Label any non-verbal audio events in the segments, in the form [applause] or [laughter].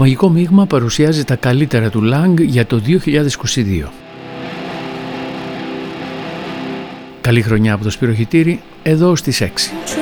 μαγικό μείγμα παρουσιάζει τα καλύτερα του Lang για το 2022. Καλή χρονιά από το Σπυροχητήρι, εδώ στις 6.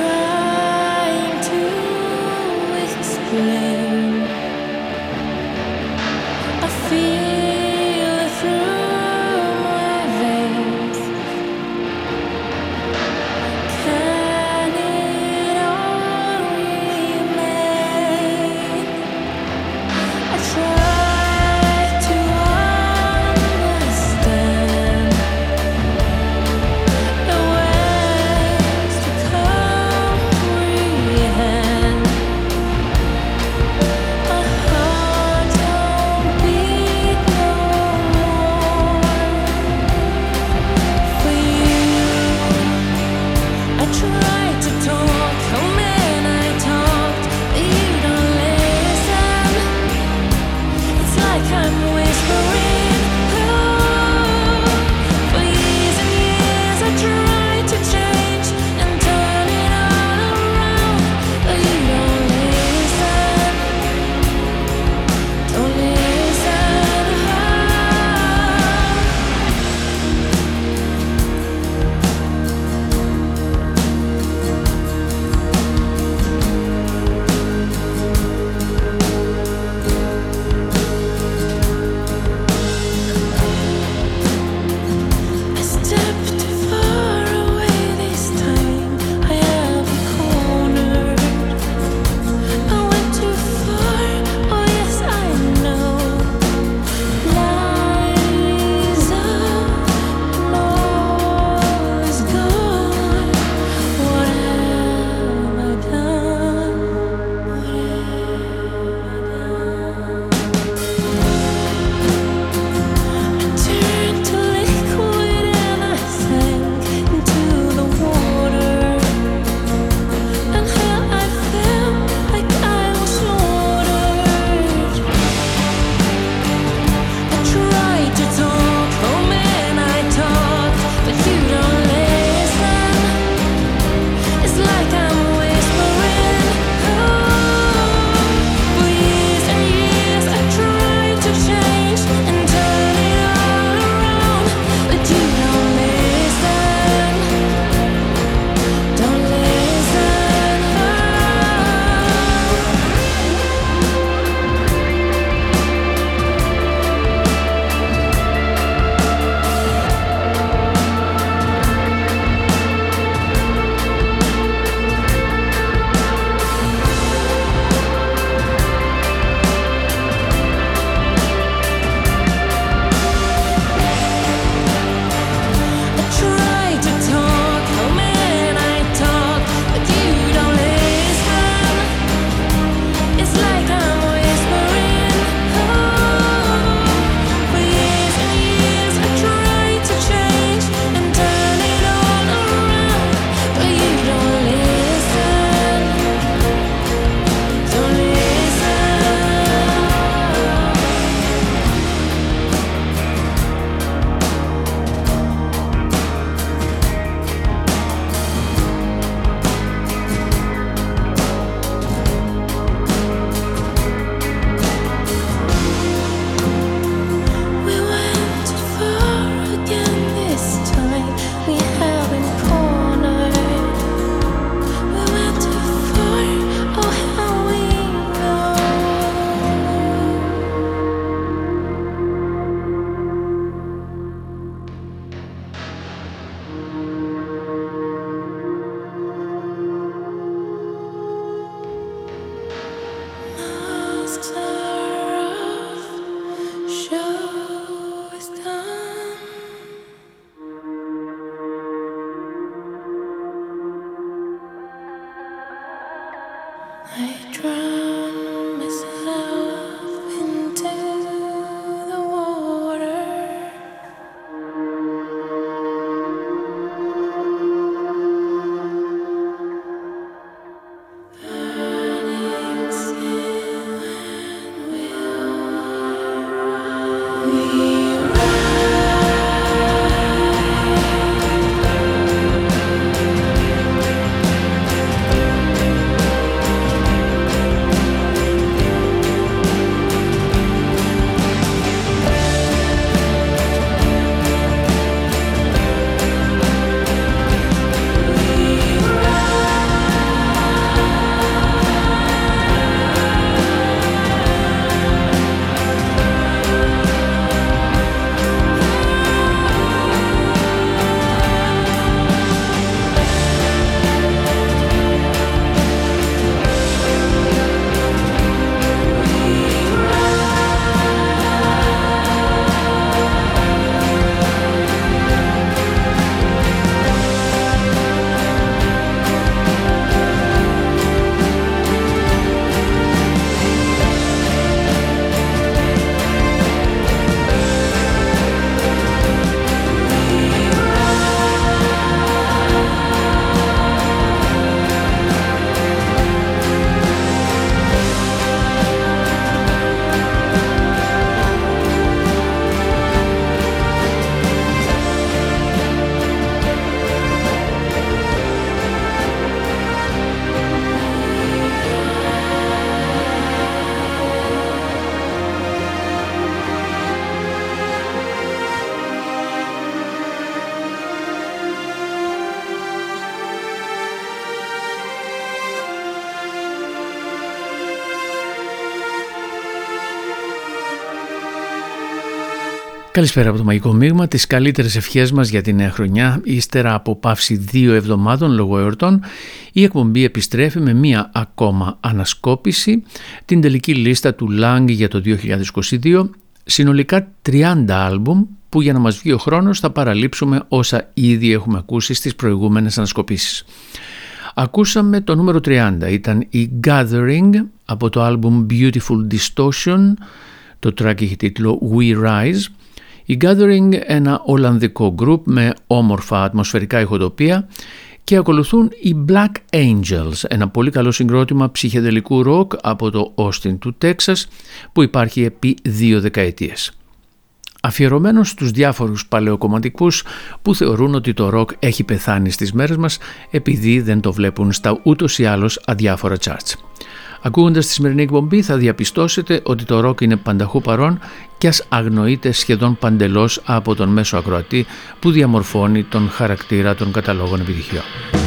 Καλησπέρα από το Μαγικό Μείγμα, τις καλύτερες ευχές μας για τη νέα χρονιά. Ύστερα από παύση δύο εβδομάδων λόγω εορτών, η εκπομπή επιστρέφει με μία ακόμα ανασκόπηση, την τελική λίστα του Lang για το 2022, συνολικά 30 άλμπουμ που για να μας βγει ο χρόνος θα παραλείψουμε όσα ήδη έχουμε ακούσει στις προηγούμενες ανασκοπήσεις. Ακούσαμε το νούμερο 30, ήταν η Gathering από το άλμπουμ Beautiful Distortion, το track έχει τίτλο We Rise, η Gathering ένα Ολλανδικό group με όμορφα ατμοσφαιρικά ηχοτοπία και ακολουθούν οι Black Angels, ένα πολύ καλό συγκρότημα ψυχεδελικού ροκ από το Austin του Τέξας που υπάρχει επί δύο δεκαετίες. Αφιερωμένος στους διάφορους παλαιοκομματικούς που θεωρούν ότι το ροκ έχει πεθάνει στις μέρες μας επειδή δεν το βλέπουν στα ούτως ή άλλως αδιάφορα charts. Ακούγοντας τη σημερινή εκπομπή θα διαπιστώσετε ότι το ροκ είναι πανταχού παρόν και ας αγνοείται σχεδόν παντελώς από τον μέσο ακροατή που διαμορφώνει τον χαρακτήρα των καταλόγων επιτυχιών.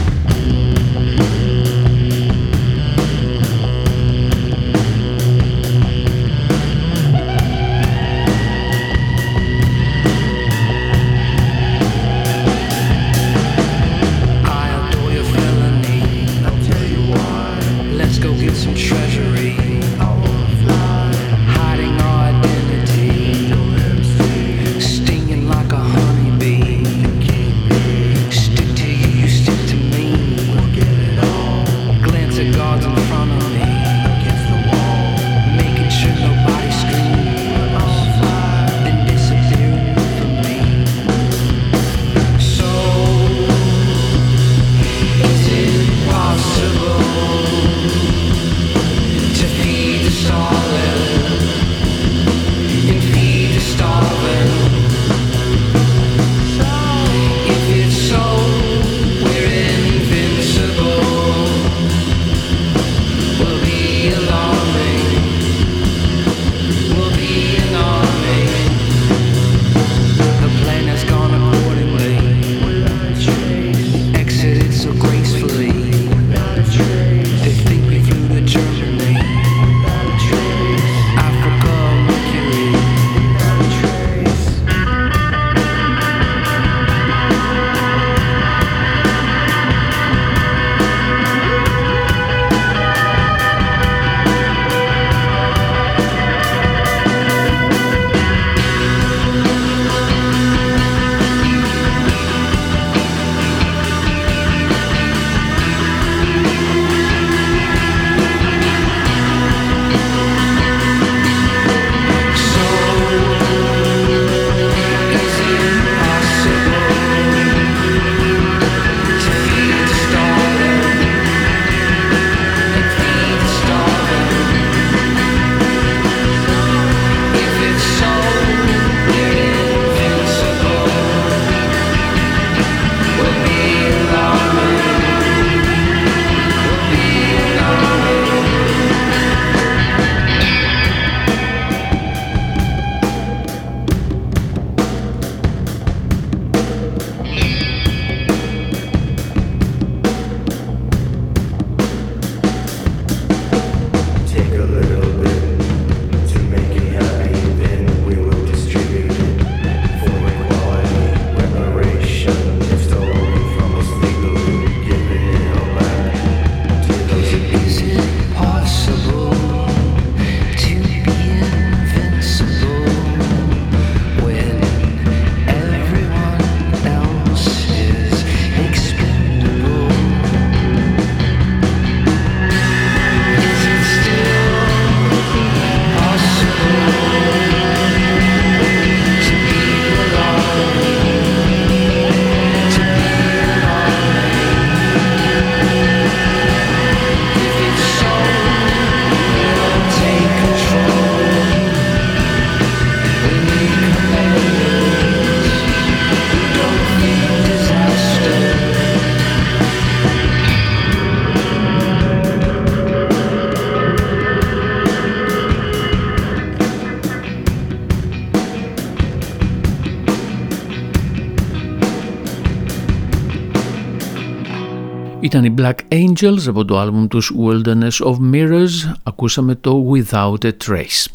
Ήταν οι Black Angels από το άλμπουμ τους Wilderness of Mirrors, ακούσαμε το Without a Trace.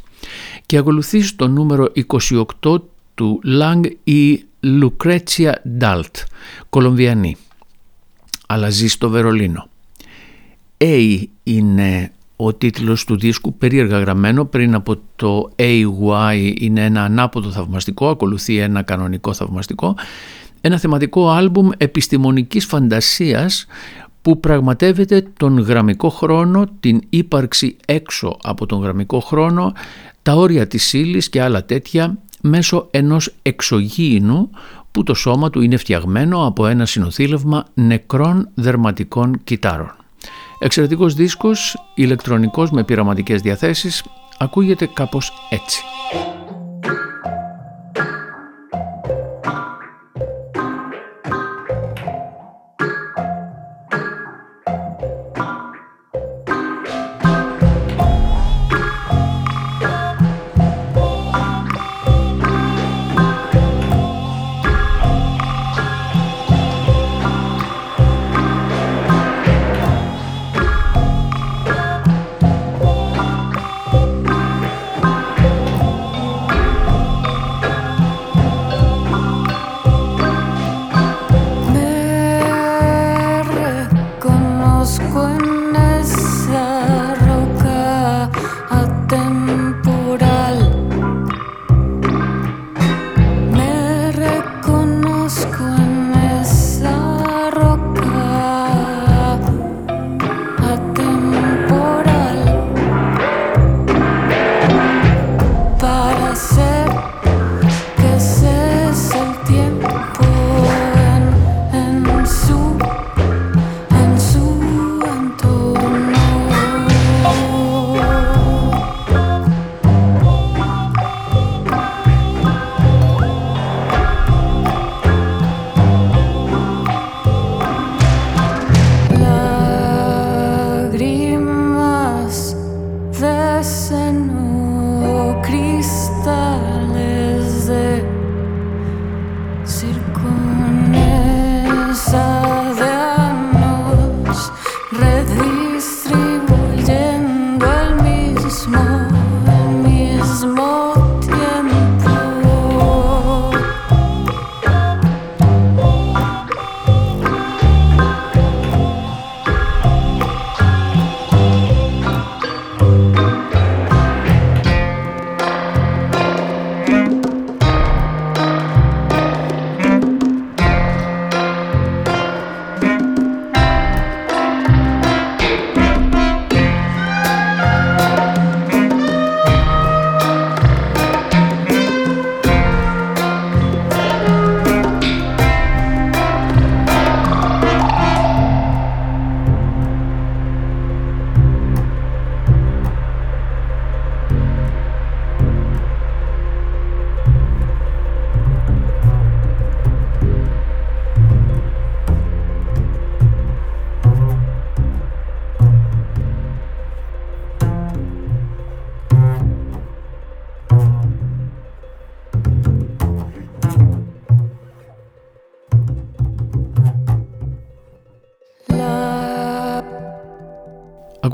Και ακολουθείς στο νούμερο 28 του Lang η Lucrezia Dalt, Κολομβιανή, αλλά ζει στο Βερολίνο. A είναι ο τίτλος του δίσκου περίεργα γραμμένο πριν από το AY είναι ένα ανάποδο θαυμαστικό, ακολουθεί ένα κανονικό θαυμαστικό, ένα θεματικό άλμπουμ επιστημονικής φαντασίας που πραγματεύεται τον γραμμικό χρόνο, την ύπαρξη έξω από τον γραμμικό χρόνο, τα όρια της ύλης και άλλα τέτοια μέσω ενός εξωγήινου που το σώμα του είναι φτιαγμένο από ένα συνοθήλευμα νεκρών δερματικών κυτάρων. Εξαιρετικός δίσκος, ηλεκτρονικός με πειραματικές διαθέσεις, ακούγεται κάπως έτσι.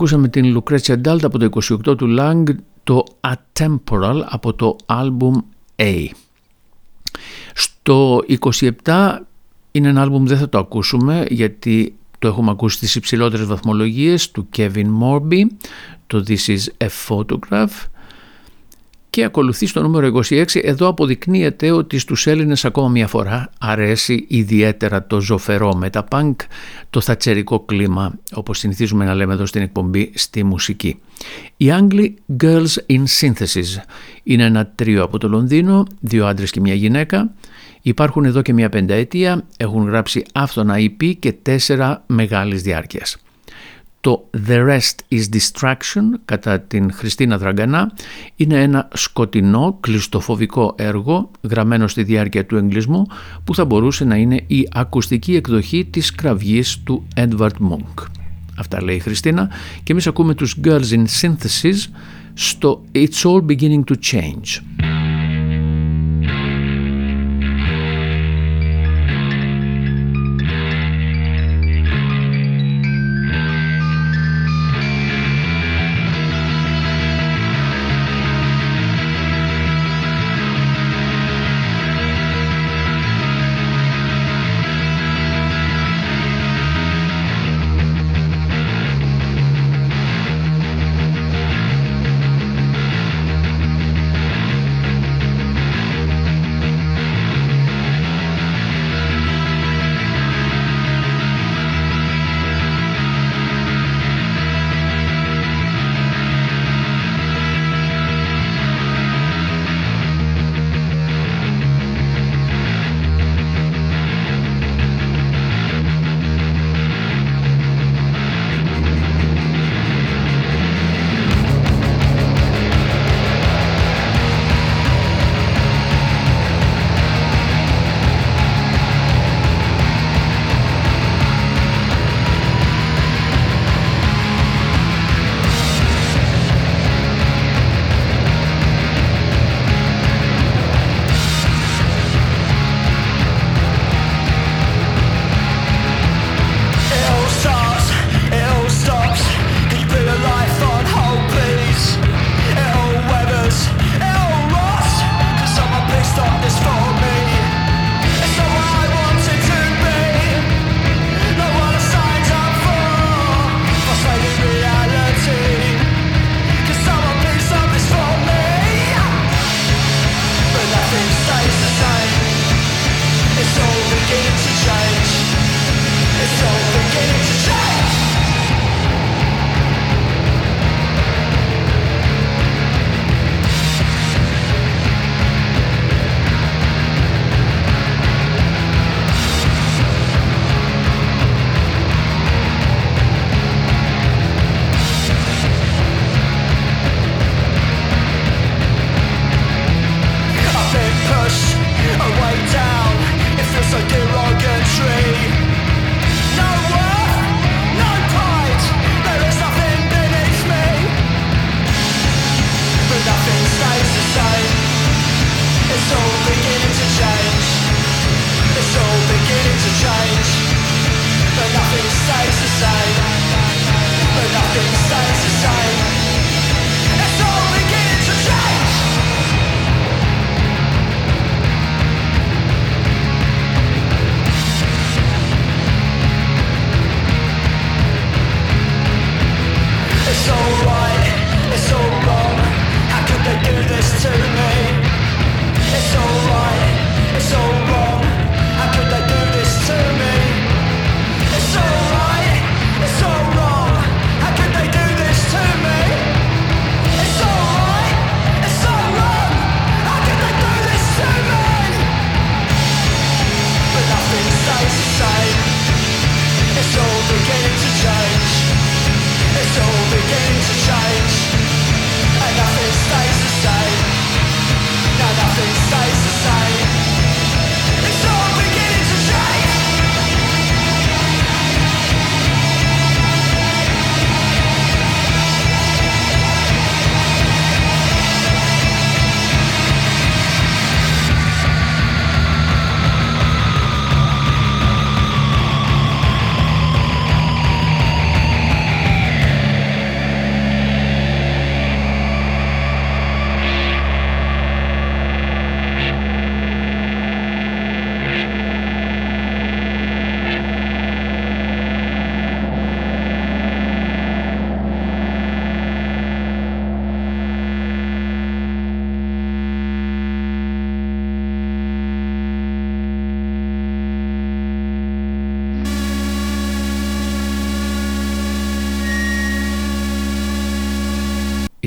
Ακούσαμε την Lucrezia Dalt από το 28 του Lang, το Atemporal από το album A. Στο 27 είναι ένα album δεν θα το ακούσουμε γιατί το έχουμε ακούσει στις υψηλότερες βαθμολογίες του Kevin Morby, το This is a Photograph και ακολουθεί στο νούμερο 26. Εδώ αποδεικνύεται ότι στους Έλληνες ακόμα μια φορά αρέσει ιδιαίτερα το ζωφερό μεταπάνκ, το θατσερικό κλίμα, όπως συνηθίζουμε να λέμε εδώ στην εκπομπή, στη μουσική. Οι Άγγλοι Girls in Synthesis είναι ένα τρίο από το Λονδίνο, δύο άντρες και μια γυναίκα. Υπάρχουν εδώ και μια πενταετία, έχουν γράψει άφθονα EP και τέσσερα μεγάλης διάρκειας. Το «The rest is distraction» κατά την Χριστίνα Δραγκανά είναι ένα σκοτεινό κλειστοφοβικό έργο γραμμένο στη διάρκεια του εγκλισμού που θα μπορούσε να είναι η ακουστική εκδοχή της κραυγής του Edward Munch. Αυτά λέει η Χριστίνα και εμείς ακούμε τους Girls in Synthesis στο «It's all beginning to change».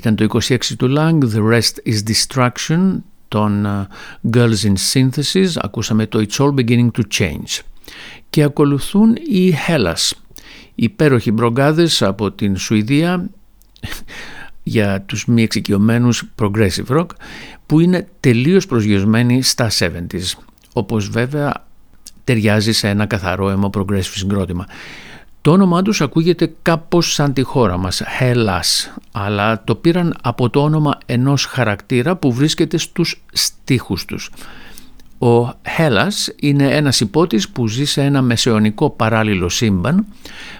Ήταν το 26 του Lang, The Rest is Distraction, των Girls in Synthesis, ακούσαμε το It's All Beginning to Change. Και ακολουθούν οι Hellas, υπέροχοι μπρογκάδες από την Σουηδία [laughs] για τους μη εξοικειωμένους progressive rock που είναι τελείως προσγειωσμένοι στα 70s όπως βέβαια ταιριάζει σε ένα καθαρό αιμό progressive συγκρότημα. Το όνομά τους ακούγεται κάπως σαν τη χώρα μας, Hellas, αλλά το πήραν από το όνομα ενός χαρακτήρα που βρίσκεται στους στίχους τους. Ο Hellas είναι ένας υπότης που ζει σε ένα μεσαιωνικό παράλληλο σύμπαν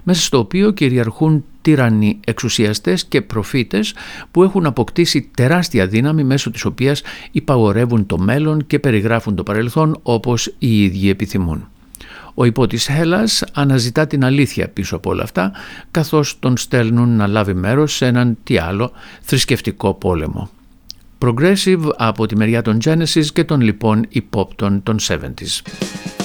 μέσα στο οποίο κυριαρχούν τύρανοι εξουσιαστές και προφήτες που έχουν αποκτήσει τεράστια δύναμη μέσω της οποίας υπαγορεύουν το μέλλον και περιγράφουν το παρελθόν όπως οι ίδιοι επιθυμούν. Ο υπότης Χέλλας αναζητά την αλήθεια πίσω από όλα αυτά καθώς τον στέλνουν να λάβει μέρος σε έναν τι άλλο θρησκευτικό πόλεμο. Progressive από τη μεριά των Genesis και των λοιπόν υπόπτων των 70s.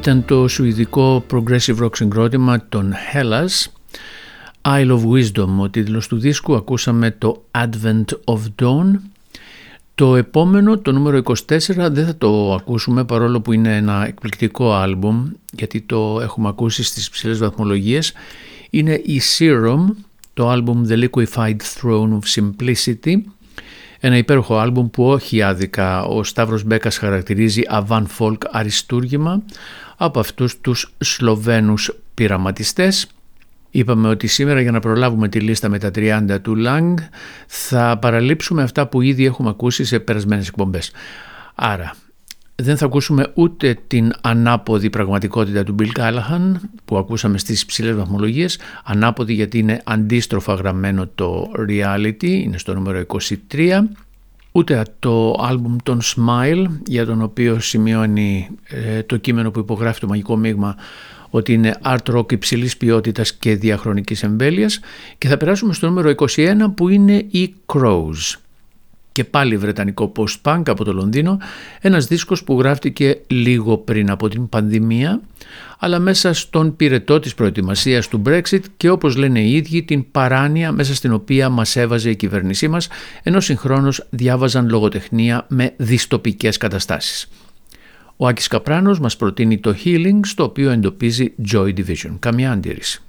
Ήταν το σουηδικό progressive rock συγκρότημα των Hellas Isle of Wisdom, ο τίτλος του δίσκου. Ακούσαμε το Advent of Dawn. Το επόμενο, το νούμερο 24, δεν θα το ακούσουμε παρόλο που είναι ένα εκπληκτικό άλμπουμ γιατί το έχουμε ακούσει στις ψηλές βαθμολογίες. Είναι η Serum, το άλμπουμ The Liquefied Throne of Simplicity ένα υπέροχο άλμπουμ που όχι άδικα ο Σταύρος Μπέκας χαρακτηρίζει avant folk αριστούργημα από αυτούς τους Σλοβαίνους πειραματιστές. Είπαμε ότι σήμερα για να προλάβουμε τη λίστα με τα 30 του Lang θα παραλείψουμε αυτά που ήδη έχουμε ακούσει σε περασμένες εκπομπές. Άρα δεν θα ακούσουμε ούτε την ανάποδη πραγματικότητα του Bill Callahan που ακούσαμε στις ψηλές βαθμολογίες. Ανάποδη γιατί είναι αντίστροφα γραμμένο το reality, είναι στο νούμερο 23. Ούτε το άλμπουμ των Smile για τον οποίο σημειώνει ε, το κείμενο που υπογράφει το μαγικό μείγμα ότι είναι art rock υψηλής ποιότητας και διαχρονικής εμβέλειας και θα περάσουμε στο νούμερο 21 που είναι οι Crows και πάλι βρετανικό post-punk από το Λονδίνο, ένας δίσκος που γράφτηκε λίγο πριν από την πανδημία, αλλά μέσα στον πυρετό της προετοιμασίας του Brexit και όπως λένε οι ίδιοι την παράνοια μέσα στην οποία μας έβαζε η κυβέρνησή μας, ενώ συγχρόνως διάβαζαν λογοτεχνία με δυστοπικές καταστάσεις. Ο Άκης Καπράνος μας προτείνει το Healing, στο οποίο εντοπίζει Joy Division. Καμιά αντίρρηση.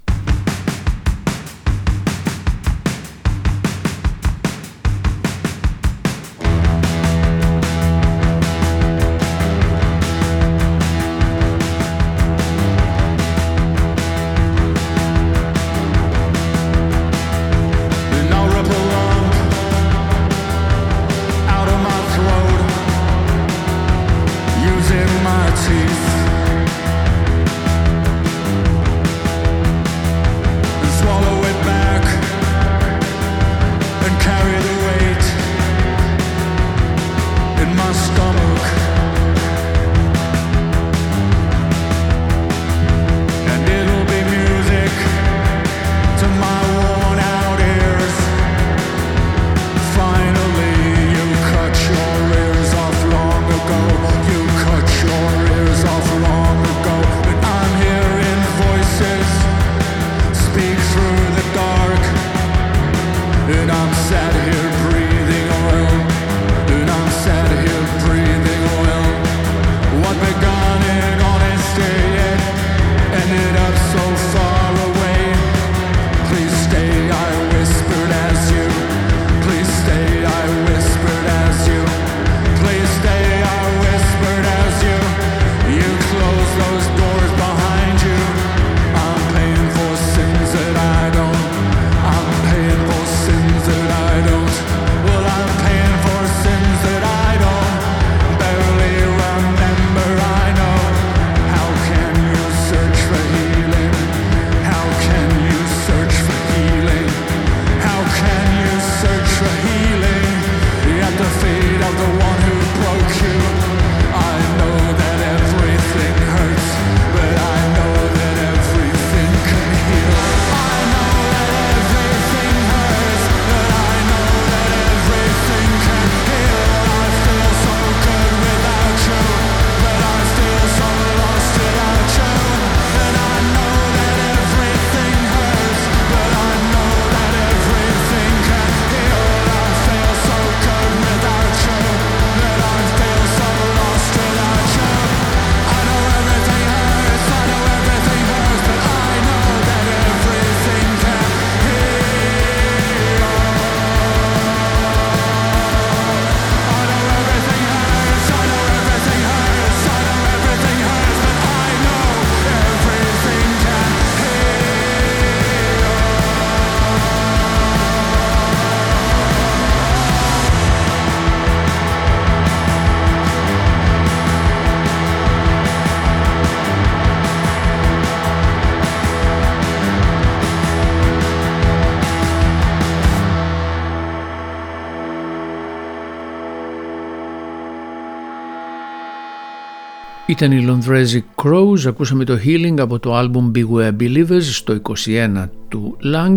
Ήταν οι Λονδρέζοι Crows, ακούσαμε το Healing από το album Beware Believers στο 21 του Lang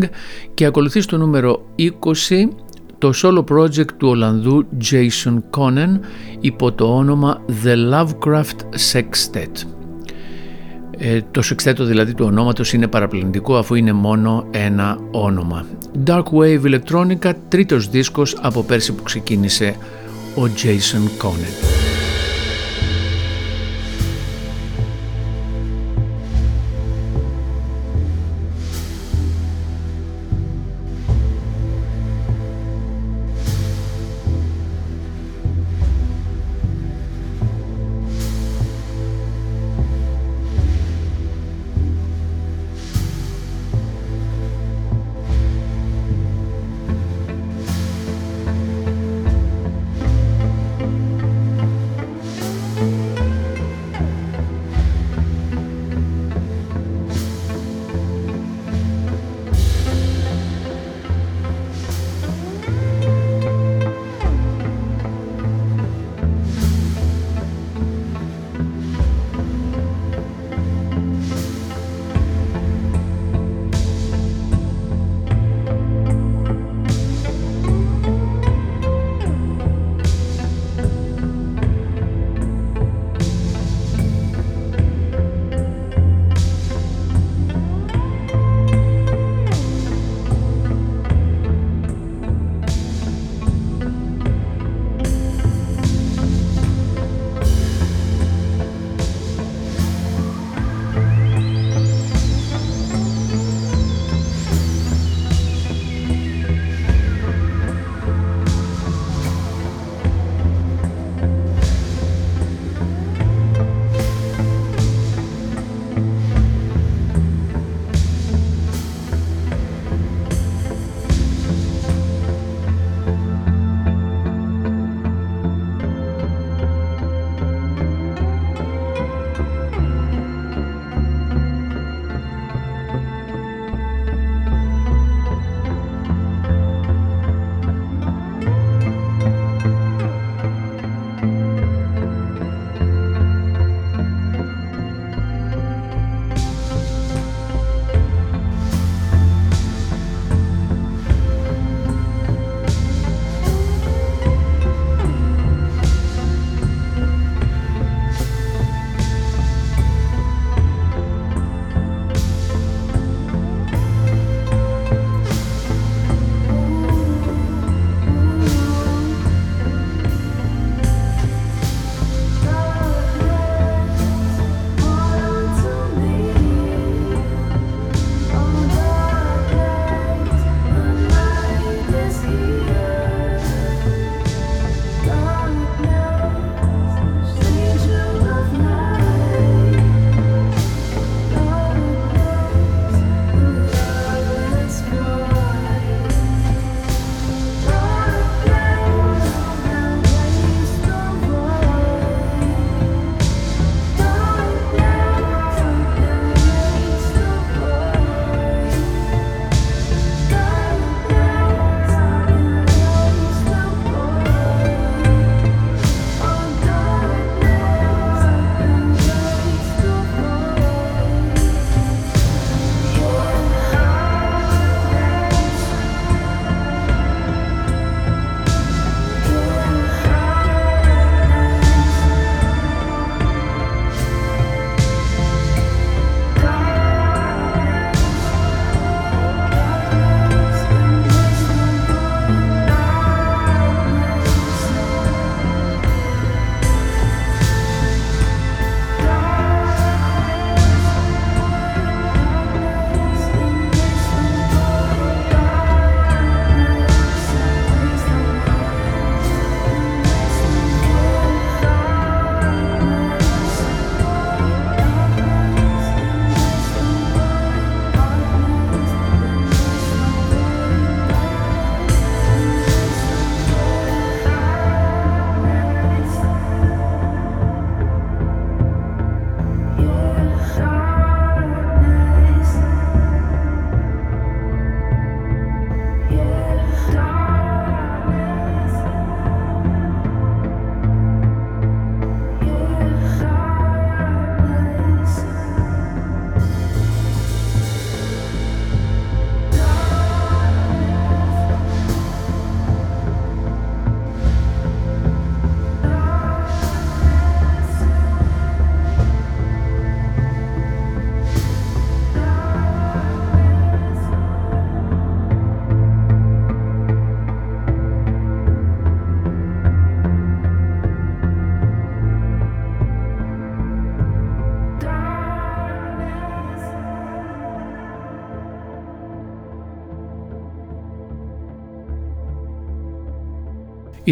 και ακολουθεί στο νούμερο 20 το solo project του Ολλανδού Jason Conan υπό το όνομα The Lovecraft Sextet. Ε, το σεξτέτο δηλαδή του ονόματος είναι παραπλανητικό αφού είναι μόνο ένα όνομα. Dark Wave Electronica, τρίτος δίσκος από πέρσι που ξεκίνησε ο Jason Conner.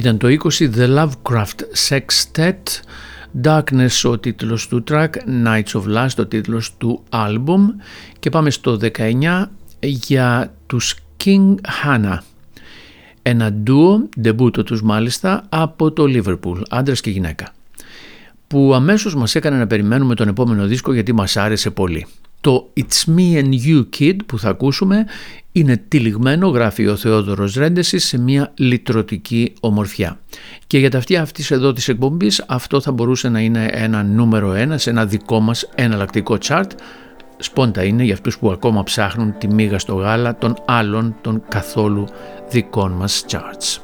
Ήταν το 20 The Lovecraft Sextet, Darkness ο τίτλος του track, Nights of Last ο τίτλος του album και πάμε στο 19 για τους King Hannah. Ένα ντουο, ντεμπούτο τους μάλιστα, από το Liverpool, άντρας και γυναίκα που αμέσως μας έκανε να περιμένουμε τον επόμενο δίσκο γιατί μας άρεσε πολύ. Το It's Me and You Kid που θα ακούσουμε είναι τυλιγμένο, γράφει ο Θεόδωρος Ρέντεσης, σε μια λυτρωτική ομορφιά. Και για τα αυτιά αυτής εδώ της εκπομπής αυτό θα μπορούσε να είναι ένα νούμερο ένα σε ένα δικό μας εναλλακτικό chart. Σπόντα είναι για αυτούς που ακόμα ψάχνουν τη μίγα στο γάλα των άλλων των καθόλου δικών μας charts.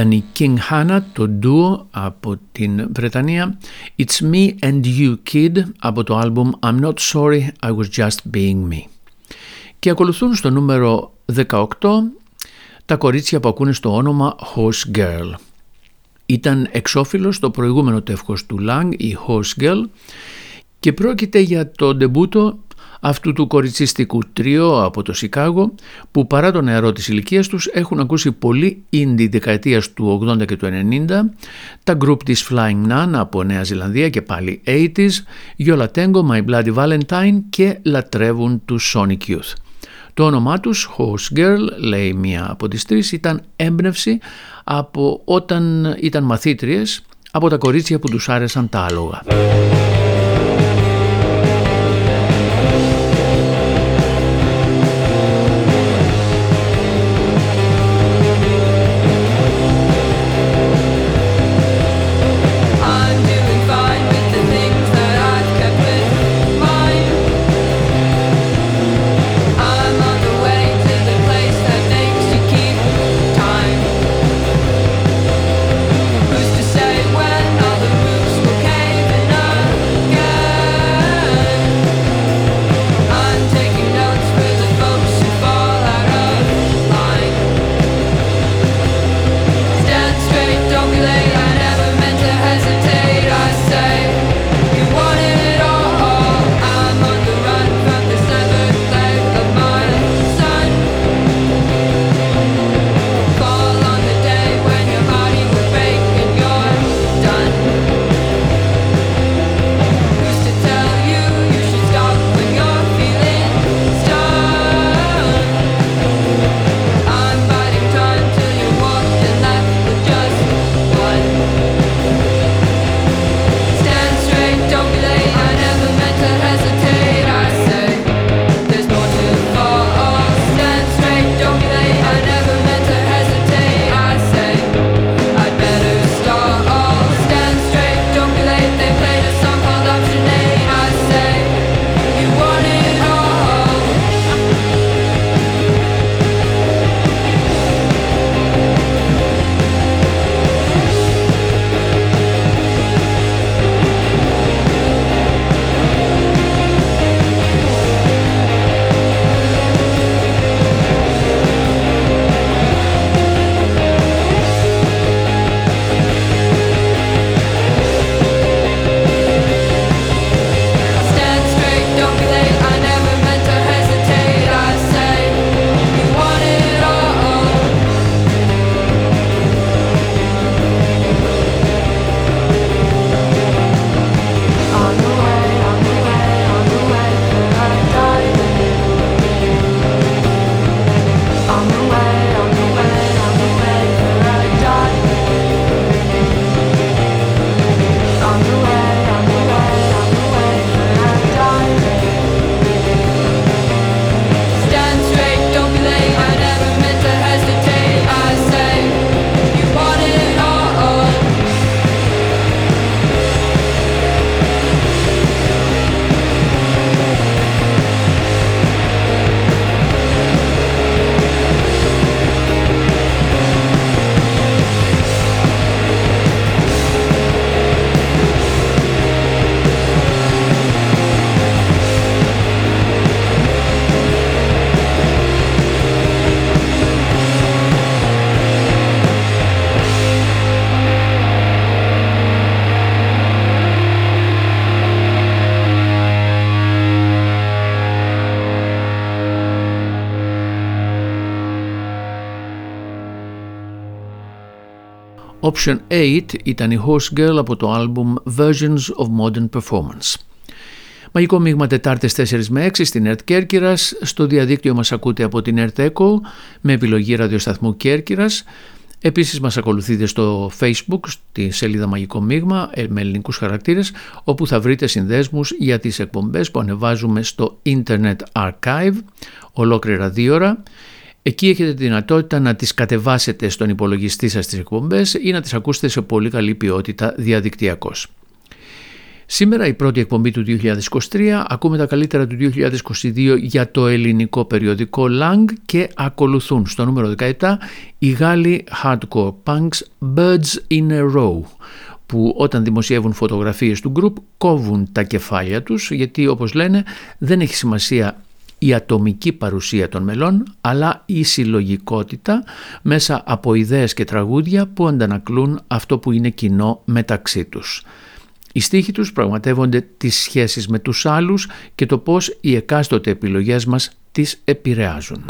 Ήταν η King Hannah, το ντουο από την Βρετανία It's Me and You Kid από το άλμπουμ I'm Not Sorry I Was Just Being Me. Και ακολουθούν στο νούμερο 18 τα κορίτσια που ακούνε στο όνομα Horse Girl. Ήταν εξώφυλλος στο προηγούμενο τεύχος του Lang, η Horse Girl, και πρόκειται για το ντεμπούτο αυτού του κοριτσίστικου τρίο από το Σικάγο που παρά το νεαρό της ηλικίας τους έχουν ακούσει πολύ indie δεκαετίας του 80 και του 90 τα group της Flying Nun από Νέα Ζηλανδία και πάλι 80s Yola Tango, My Bloody Valentine και λατρεύουν του Sonic Youth. Το όνομά τους, Horse Girl, λέει μία από τις τρεις, ήταν έμπνευση από όταν ήταν μαθήτριες από τα κορίτσια που τους άρεσαν τα άλογα. Option 8 ήταν η Horse Girl από το άλμπουμ Versions of Modern Performance. Μαγικό μείγμα Τετάρτες 4 με 6 στην ΕΡΤ Κέρκυρας. Στο διαδίκτυο μας ακούτε από την ΕΡΤ ECHO με επιλογή ραδιοσταθμού Κέρκυρας. Επίσης μας ακολουθείτε στο Facebook, στη σελίδα Μαγικό Μείγμα ε, με ελληνικούς χαρακτήρες, όπου θα βρείτε συνδέσμους για τις εκπομπές που ανεβάζουμε στο Internet Archive, ολόκληρα δύο ώρα Εκεί έχετε τη δυνατότητα να τις κατεβάσετε στον υπολογιστή σας τις εκπομπές ή να τις ακούσετε σε πολύ καλή ποιότητα διαδικτυακώς. Σήμερα η πρώτη εκπομπή του 2023, ακούμε τα καλύτερα του 2022 για το ελληνικό περιοδικό Lang και ακολουθούν στο νούμερο 17 οι Γάλλοι hardcore punks Birds in a Row που όταν δημοσιεύουν φωτογραφίες του group κόβουν τα κεφάλια τους γιατί όπως λένε δεν έχει σημασία η ατομική παρουσία των μελών αλλά η συλλογικότητα μέσα από ιδέες και τραγούδια που αντανακλούν αυτό που είναι κοινό μεταξύ τους. Οι στίχοι τους πραγματεύονται τις σχέσεις με τους άλλους και το πώς οι εκάστοτε επιλογές μας τις επηρεάζουν.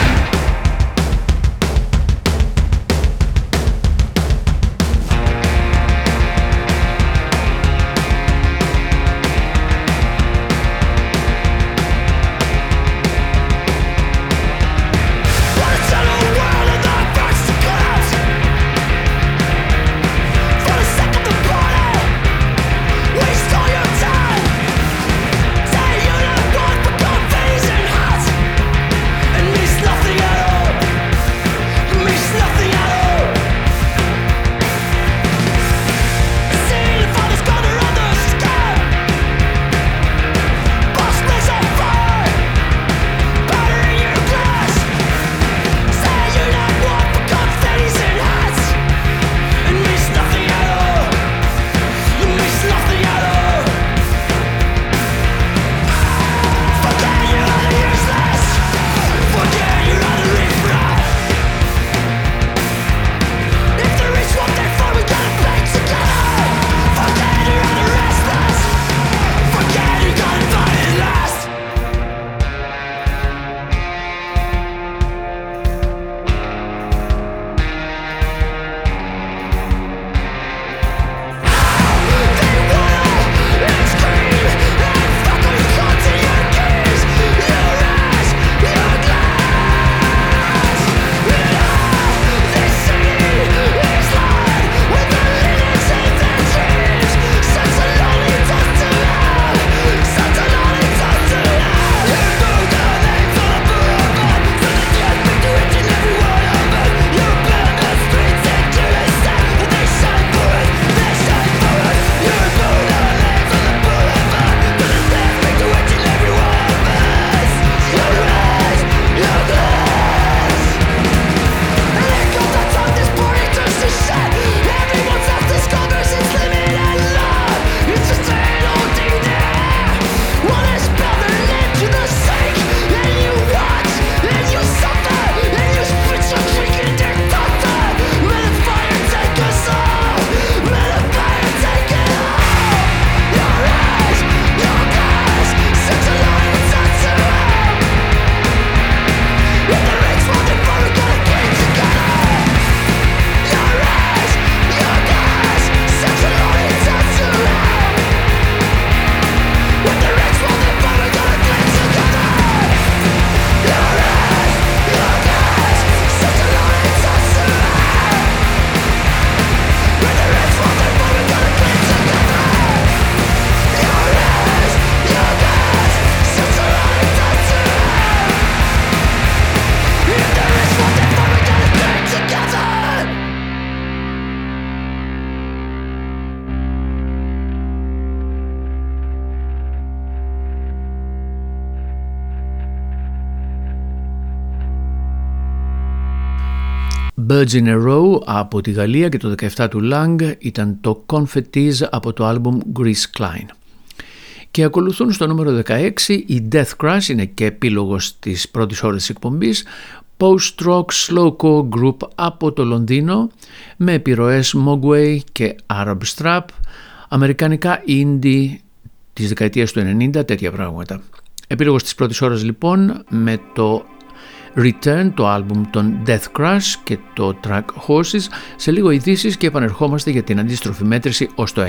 In a Row από τη Γαλλία και το 17 του Lang ήταν το Confettis από το άλμπουμ Grease Klein. Και ακολουθούν στο νούμερο 16 η Death Crash, είναι και επίλογος της πρώτης ώρας της εκπομπής, post-rock slowcore group από το Λονδίνο με επιρροές Mogwai και Arab Strap, αμερικανικά indie της δεκαετίας του 90, τέτοια πράγματα. Επίλογος της πρώτης ώρας λοιπόν με το Return, το άλμπουμ των Death Crash και το track Horses, σε λίγο ειδήσεις και επανερχόμαστε για την αντίστροφη μέτρηση ως το 1.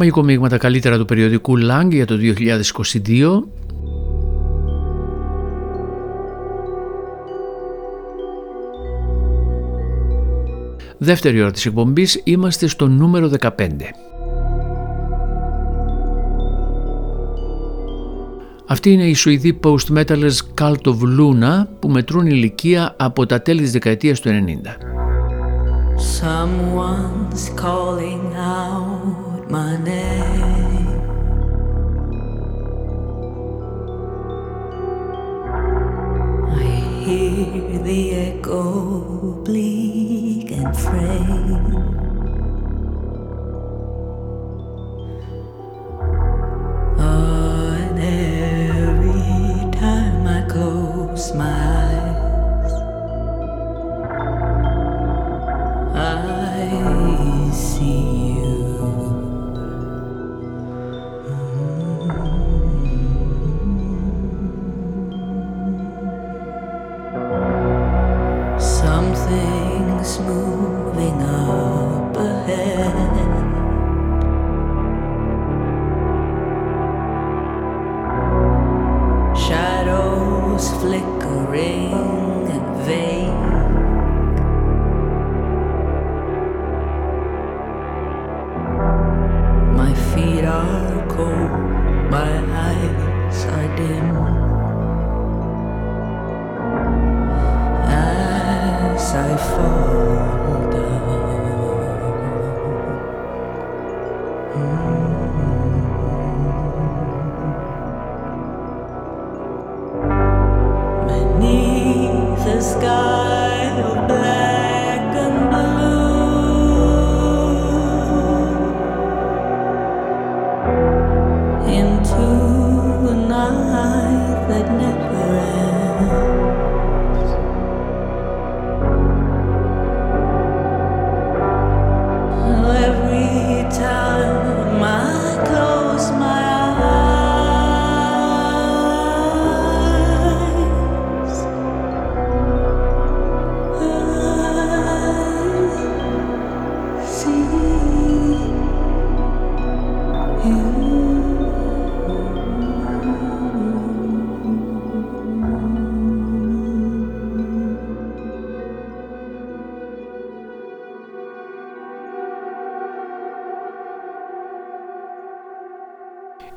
Μαγικό μείγμα τα καλύτερα του περιοδικού Lang για το 2022. Δεύτερη ώρα της εκπομπής είμαστε στο νούμερο 15. Αυτή είναι η Σουηδή post-metalers Cult of Luna που μετρούν ηλικία από τα τέλη της δεκαετίας του 90. Someone's calling out my name. I hear the echo bleak and frail.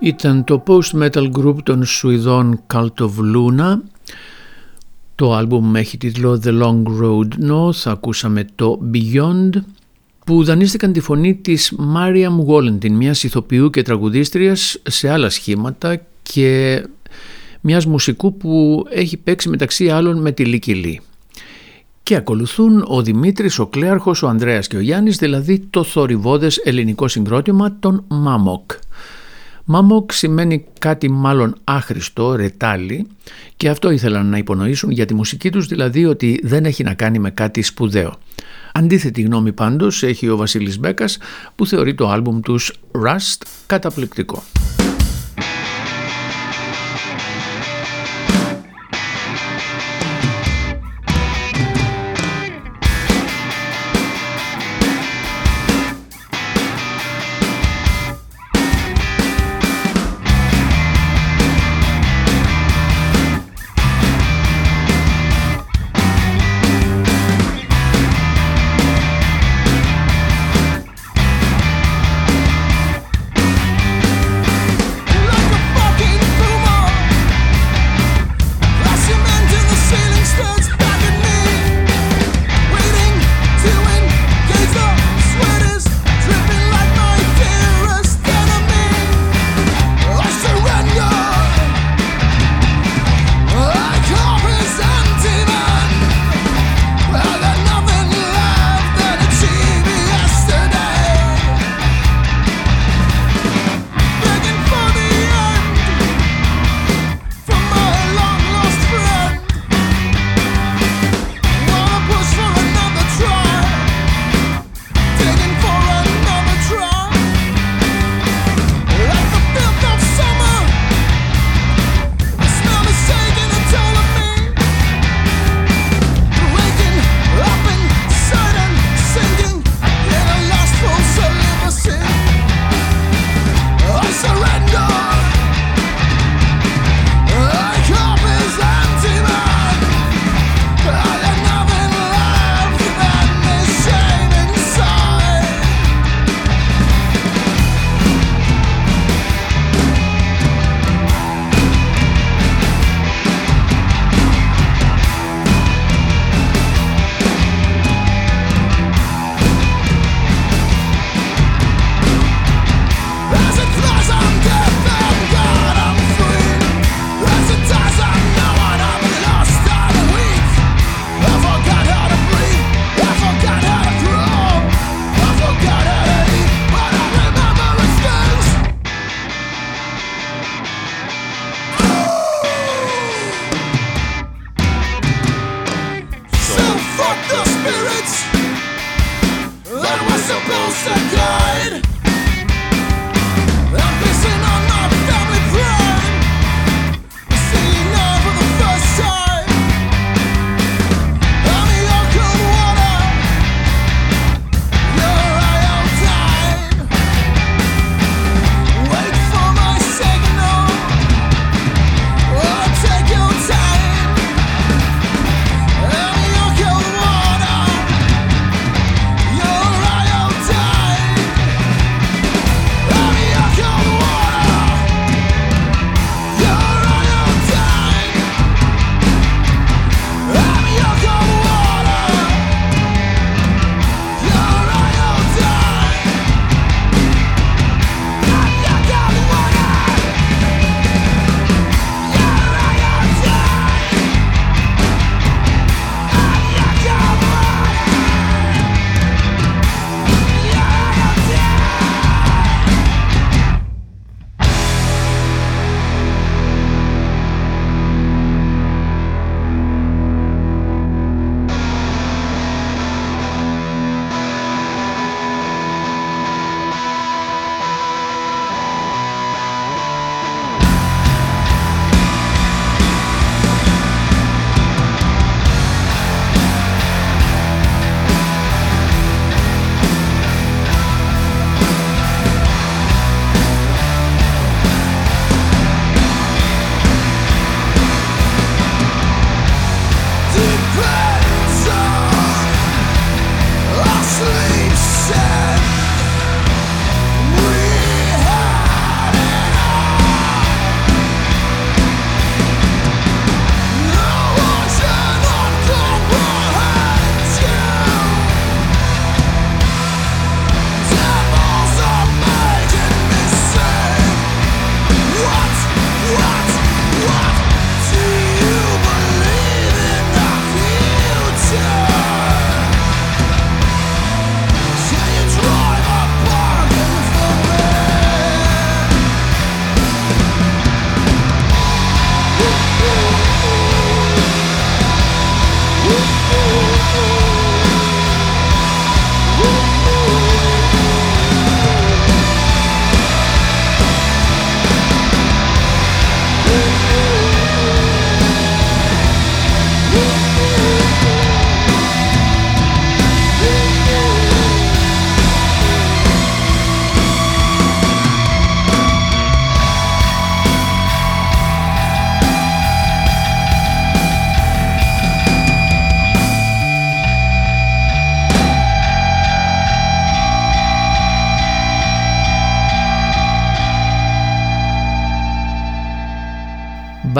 Ήταν το post-metal group των Σουηδών Cult of Luna. Το άλμπουμ έχει τίτλο The Long Road North. Ακούσαμε το Beyond που δανείστηκαν τη φωνή της Mariam Wallentin, μιας ηθοποιού και τραγουδίστριας σε άλλα σχήματα και μιας μουσικού που έχει παίξει μεταξύ άλλων με τη Λίκη Λί. Και ακολουθούν ο Δημήτρης, ο Κλέαρχος, ο Ανδρέας και ο Γιάννης, δηλαδή το θορυβόδες ελληνικό συγκρότημα των Μάμοκ. Μάμοκ σημαίνει κάτι μάλλον άχρηστο, ρετάλι και αυτό ήθελαν να υπονοήσουν για τη μουσική τους δηλαδή ότι δεν έχει να κάνει με κάτι σπουδαίο. Αντίθετη γνώμη πάντως έχει ο Βασίλης Μπέκας που θεωρεί το άλμπουμ τους Rust καταπληκτικό.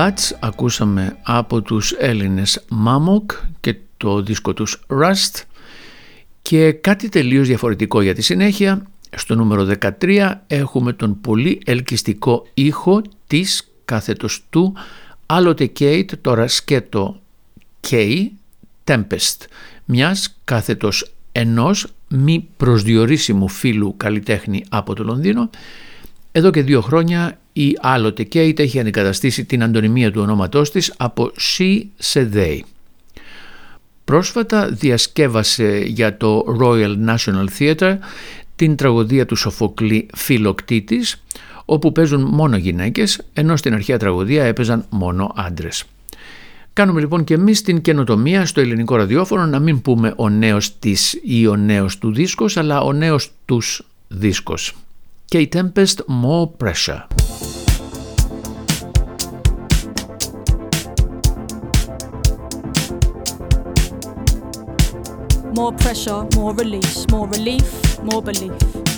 Bats ακούσαμε από τους Έλληνες Mammoc και το δίσκο τους Rust και κάτι τελείως διαφορετικό για τη συνέχεια. Στο νούμερο 13 έχουμε τον πολύ ελκυστικό ήχο της κάθετος του άλλοτε Kate, τώρα σκέτο K, Tempest, μιας κάθετος ενός μη προσδιορίσιμου φίλου καλλιτέχνη από το Λονδίνο. Εδώ και δύο χρόνια η άλλοτε Kate έχει αντικαταστήσει την αντωνυμία του ονόματός της από she σε they. Πρόσφατα διασκεύασε για το Royal National Theatre την τραγωδία του Σοφοκλή Φιλοκτήτης όπου παίζουν μόνο γυναίκες ενώ στην αρχαία τραγωδία έπαιζαν μόνο άντρες. Κάνουμε λοιπόν και εμείς την καινοτομία στο ελληνικό ραδιόφωνο να μην πούμε ο νέος της ή ο νέος του δίσκος αλλά ο νέος τους δίσκος. K Tempest More Pressure. More pressure, more release, more relief, more belief.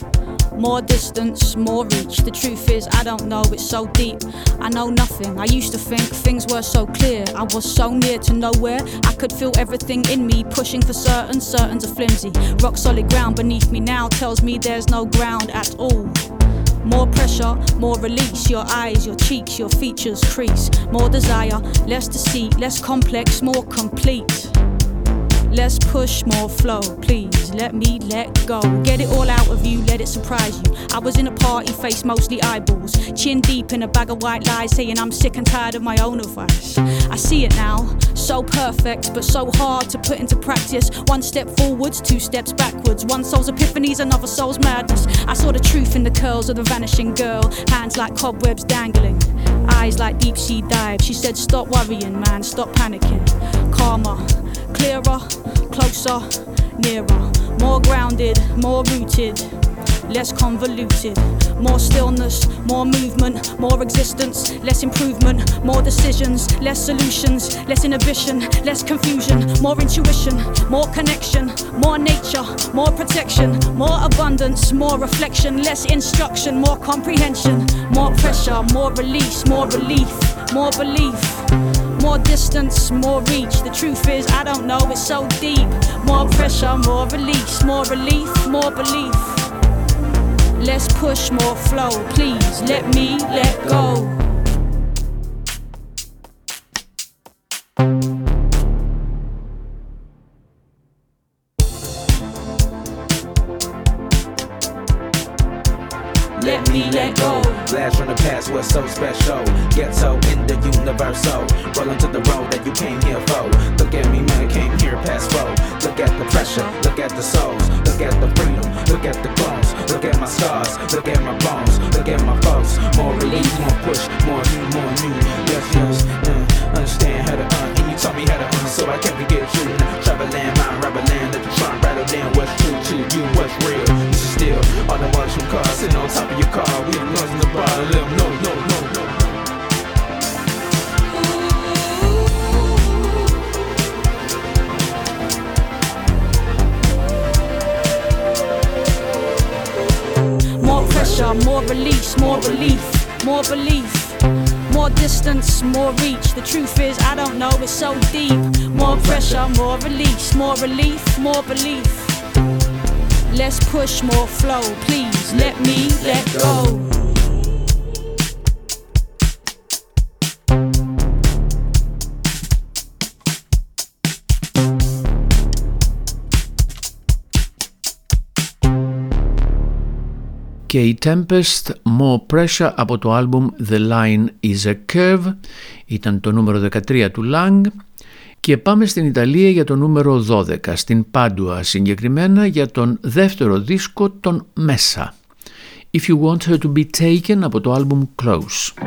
More distance, more reach. The truth is, I don't know, it's so deep. I know nothing. I used to think things were so clear. I was so near to nowhere. I could feel everything in me pushing for certain, certain to flimsy. Rock solid ground beneath me now tells me there's no ground at all. More pressure, more release. Your eyes, your cheeks, your features crease. More desire, less deceit, less complex, more complete. Let's push more flow, please. Let me let go. Get it all out of you, let it surprise you. I was in a party, face mostly eyeballs. Chin deep in a bag of white lies, saying I'm sick and tired of my own advice. I see it now, so perfect, but so hard to put into practice. One step forwards, two steps backwards. One soul's epiphanies, another soul's madness. I saw the truth in the curls of the vanishing girl, hands like cobwebs dangling. Eyes like deep sea dives. She said, Stop worrying, man, stop panicking. Calmer, clearer, closer, nearer. More grounded, more rooted, less convoluted. More stillness, more movement, more existence, less improvement, more decisions, less solutions, less inhibition, less confusion, more intuition, more connection, more nature, more protection, more abundance, more reflection, less instruction, more comprehension, more pressure, more release, more relief, more belief. More distance, more reach. The truth is, I don't know, it's so deep. More pressure, more release, more relief, more belief. Let's push more flow, please. Let me let go. Let me let go. Blast from the past was so special. In the universal. Rolling to the road that you came here for. Look at me, man, I came here past four. Look at the pressure, look at the souls, look at the freedom, look at the clones, look at my scars, look at my bones, look at my folks. More relief, more push, more you, more new. Yes, yes, uh, understand how to uh, and you taught me how to uh, so I can't forget you. Travel land, mind, rubber land, let the trunk rattle down what's true to you, what's real. This is still all the watch from cars sitting on top of your car. We the ones in the bar, let 'em know, no, no, more release, more relief, more belief. More distance, more reach. The truth is, I don't know, it's so deep. More pressure, more release, more relief, more belief. Let's push more flow, please. Let me let go. Και η Tempest More Pressure από το άλμπουμ The Line is a Curve. Ήταν το νούμερο 13 του Lang. Και πάμε στην Ιταλία για το νούμερο 12 στην Πάντουα συγκεκριμένα για τον δεύτερο δίσκο των Μέσα If You Want Her To Be Taken από το άλμπουμ Close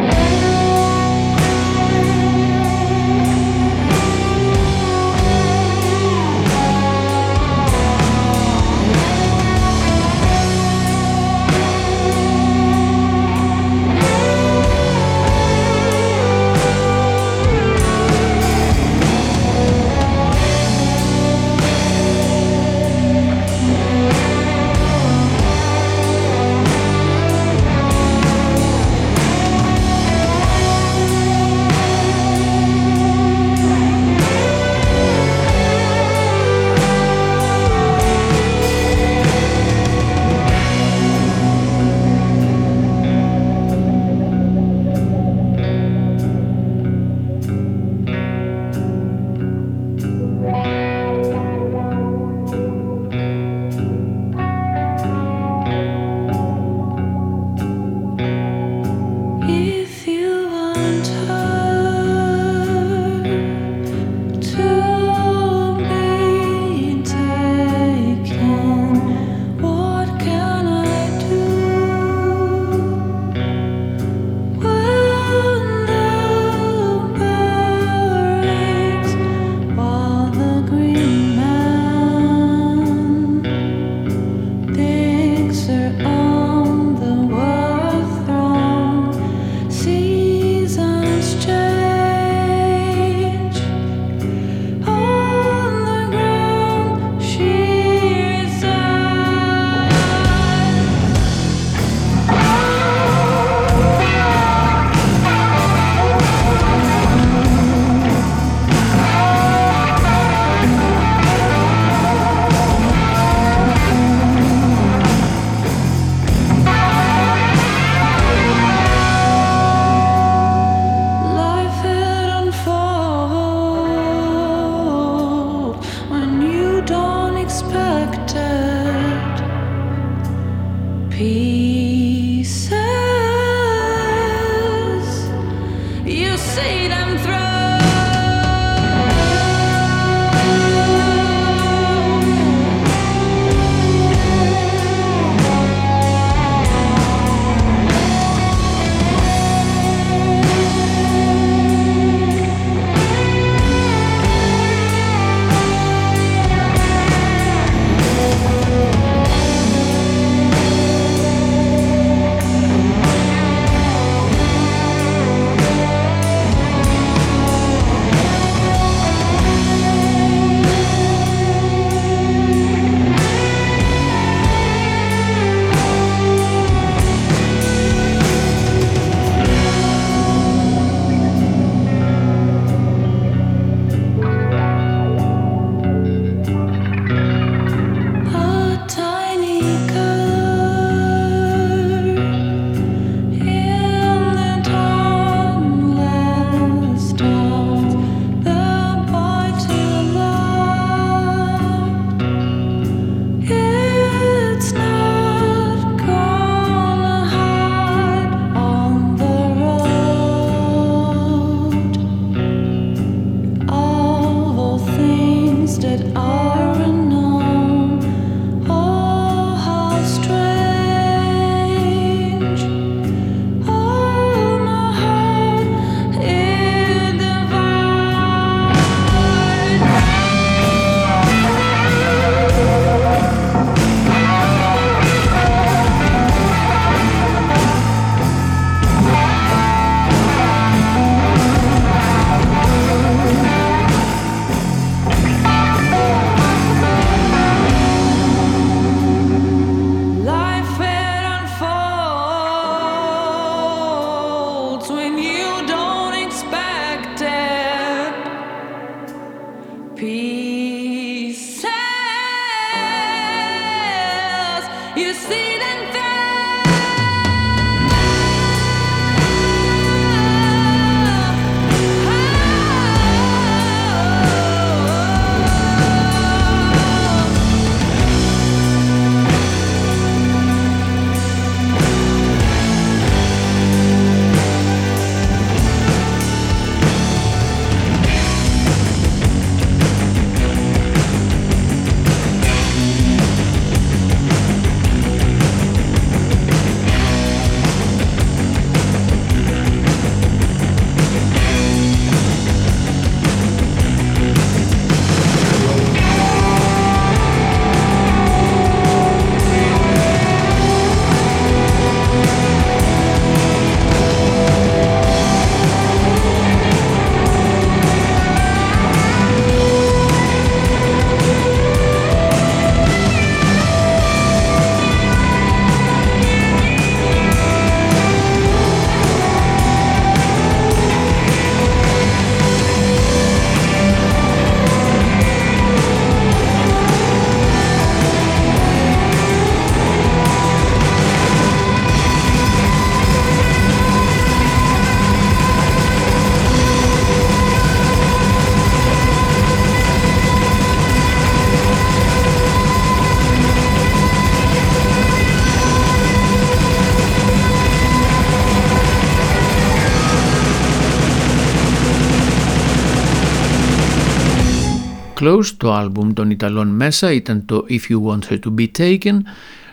Close, το άλμπουμ των Ιταλών μέσα ήταν το If You Want Her To Be Taken.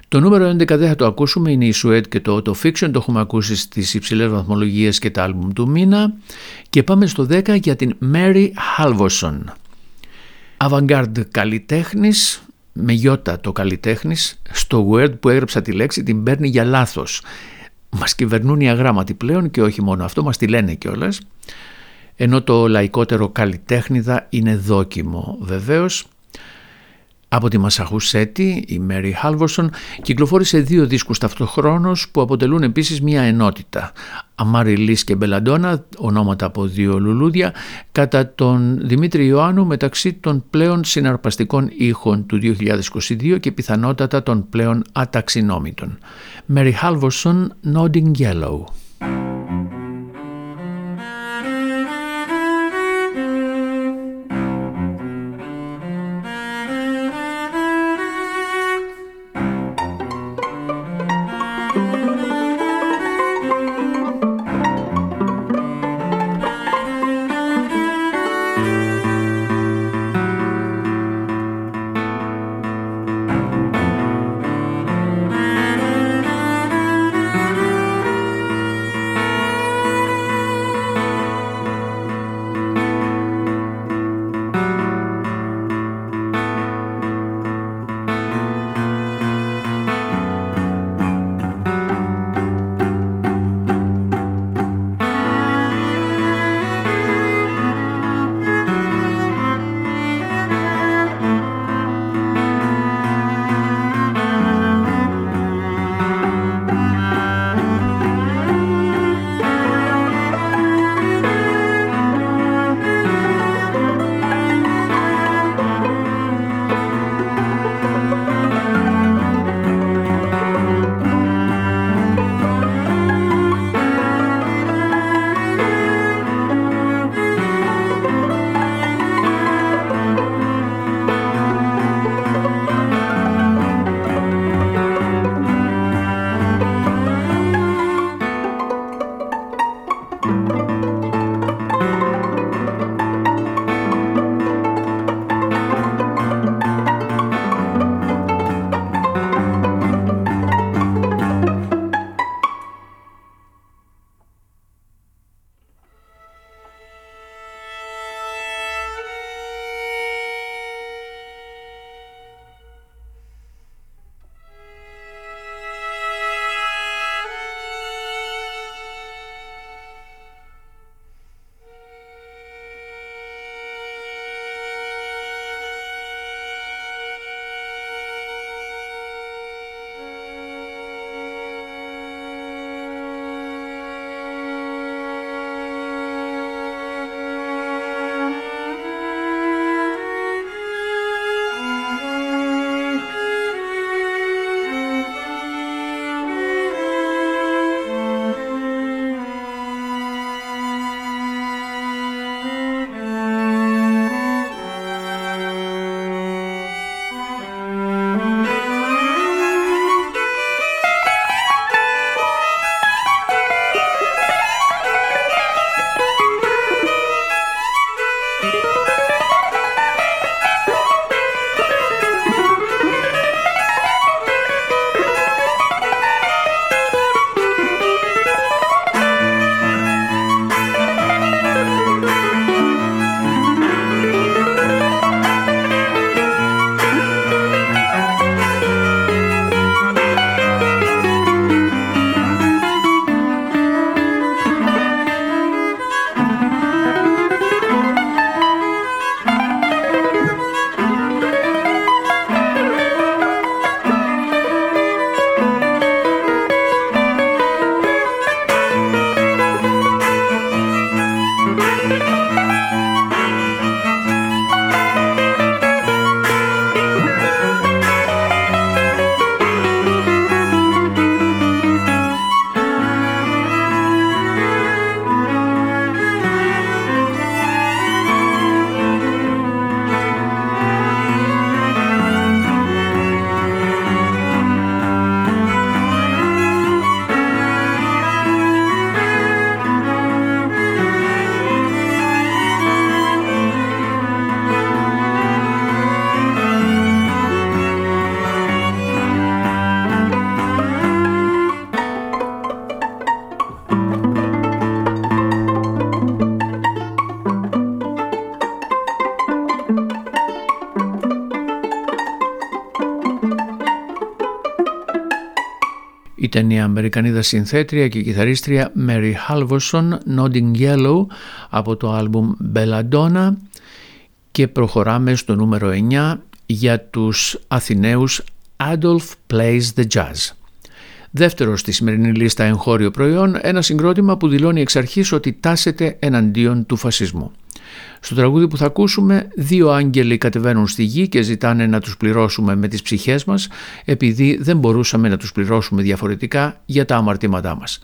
Το νούμερο 11 δεν θα το ακούσουμε, είναι η Sweat και το Auto Fiction, το έχουμε ακούσει στις υψηλές βαθμολογίες και τα άλμπουμ του μήνα. Και πάμε στο 10 για την Mary Halvorson. Avantgarde καλλιτέχνης, με γιώτα το καλλιτέχνης, στο Word που έγραψα τη λέξη την παίρνει για λάθος. Μας κυβερνούν οι αγράμματοι πλέον και όχι μόνο αυτό, μας τη λένε κιόλας ενώ το λαϊκότερο καλλιτέχνηδα είναι δόκιμο βεβαίως. Από τη Μασαχουσέτη, η Μέρι Χάλβορσον κυκλοφόρησε δύο δίσκους ταυτοχρόνως που αποτελούν επίσης μια ενότητα. Αμάρι Λίς και Μπελαντόνα, ονόματα από δύο λουλούδια, κατά τον Δημήτρη Ιωάννου μεταξύ των πλέον συναρπαστικών ήχων του 2022 και πιθανότατα των πλέον αταξινόμητων. Μέρι Χάλβορσον, Nodding Yellow. Αμερικανίδα συνθέτρια και κιθαρίστρια Mary Halvorson Nodding Yellow από το άλμπουμ Belladonna και προχωράμε στο νούμερο 9 για τους Αθηναίους Adolf Plays the Jazz. Δεύτερος στη σημερινή λίστα εγχώριο προϊόν, ένα συγκρότημα που δηλώνει εξ αρχής ότι τάσεται εναντίον του φασισμού. Στο τραγούδι που θα ακούσουμε, δύο άγγελοι κατεβαίνουν στη γη και ζητάνε να τους πληρώσουμε με τις ψυχές μας, επειδή δεν μπορούσαμε να τους πληρώσουμε διαφορετικά για τα αμαρτήματά μας.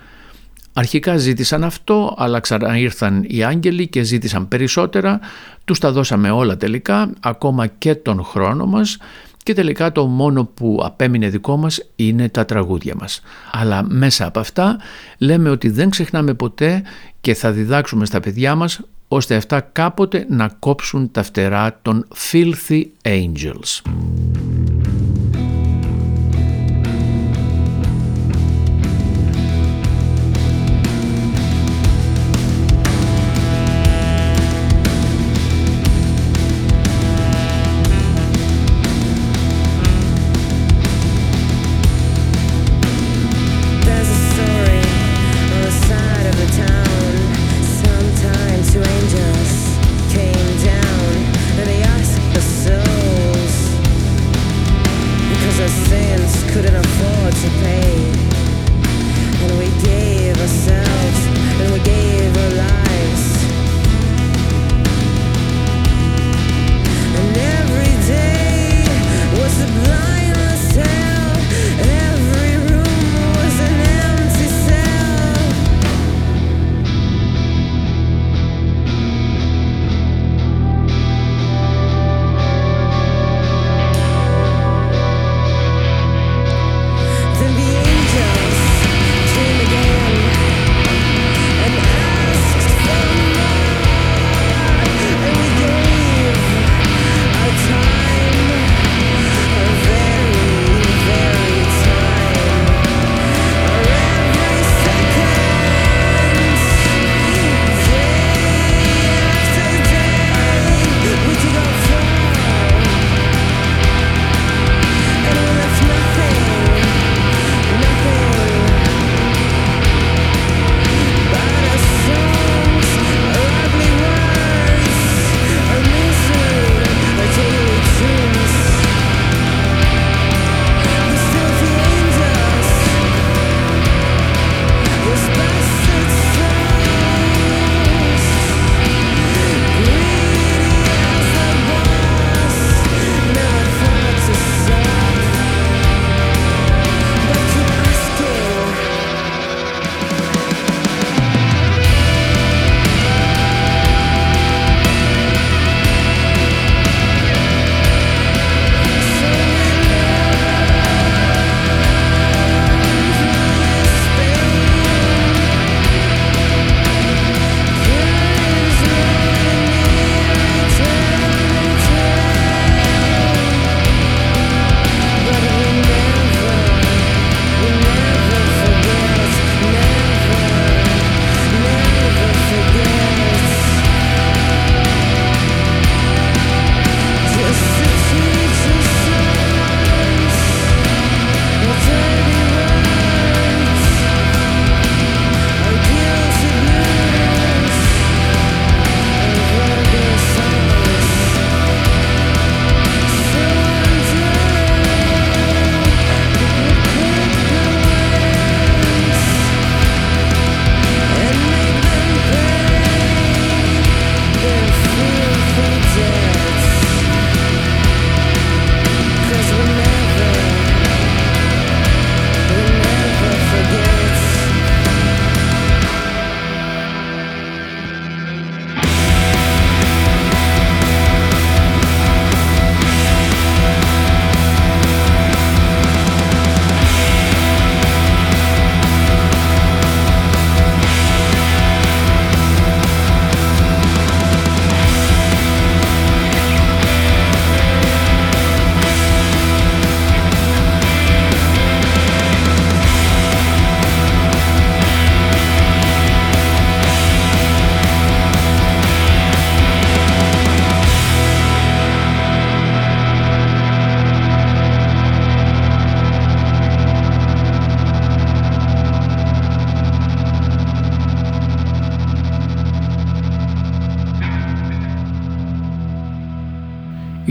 Αρχικά ζήτησαν αυτό, αλλά ξαναήρθαν οι άγγελοι και ζήτησαν περισσότερα, τους τα δώσαμε όλα τελικά, ακόμα και τον χρόνο μας, και τελικά το μόνο που απέμεινε δικό μας είναι τα τραγούδια μας. Αλλά μέσα από αυτά λέμε ότι δεν ξεχνάμε ποτέ και θα διδάξουμε στα παιδιά μας ώστε αυτά κάποτε να κόψουν τα φτερά των filthy angels.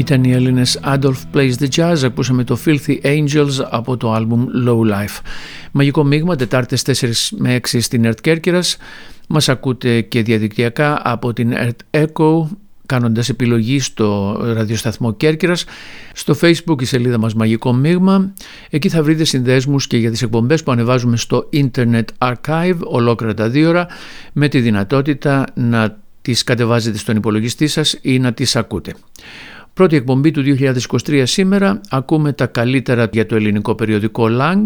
Ήταν οι Έλληνες Adolf Plays the Jazz, ακούσαμε το Filthy Angels από το άλμπουμ Low Life. Μαγικό μείγμα, Τετάρτες 4 με 6 στην ΕΡΤ Κέρκυρας. Μας ακούτε και διαδικτυακά από την ΕΡΤ Echo, κάνοντας επιλογή στο ραδιοσταθμό Κέρκυρας. Στο facebook η σελίδα μας Μαγικό Μείγμα. Εκεί θα βρείτε συνδέσμους και για τις εκπομπές που ανεβάζουμε στο Internet Archive ολόκληρα τα δύο ώρα με τη δυνατότητα να τις κατεβάζετε στον υπολογιστή σας ή να τις ακούτε. Πρώτη εκπομπή του 2023 σήμερα ακούμε τα καλύτερα για το ελληνικό περιοδικό Lang.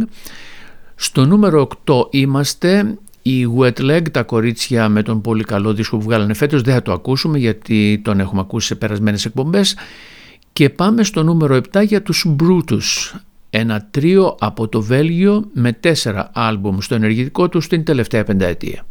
Στο νούμερο 8 είμαστε οι Wet Leg, τα κορίτσια με τον πολύ καλό δίσκο που βγάλανε φέτος. Δεν θα το ακούσουμε γιατί τον έχουμε ακούσει σε περασμένες εκπομπές. Και πάμε στο νούμερο 7 για τους Brutus. Ένα τρίο από το Βέλγιο με τέσσερα άλμπουμ στο ενεργητικό τους στην τελευταία πενταετία.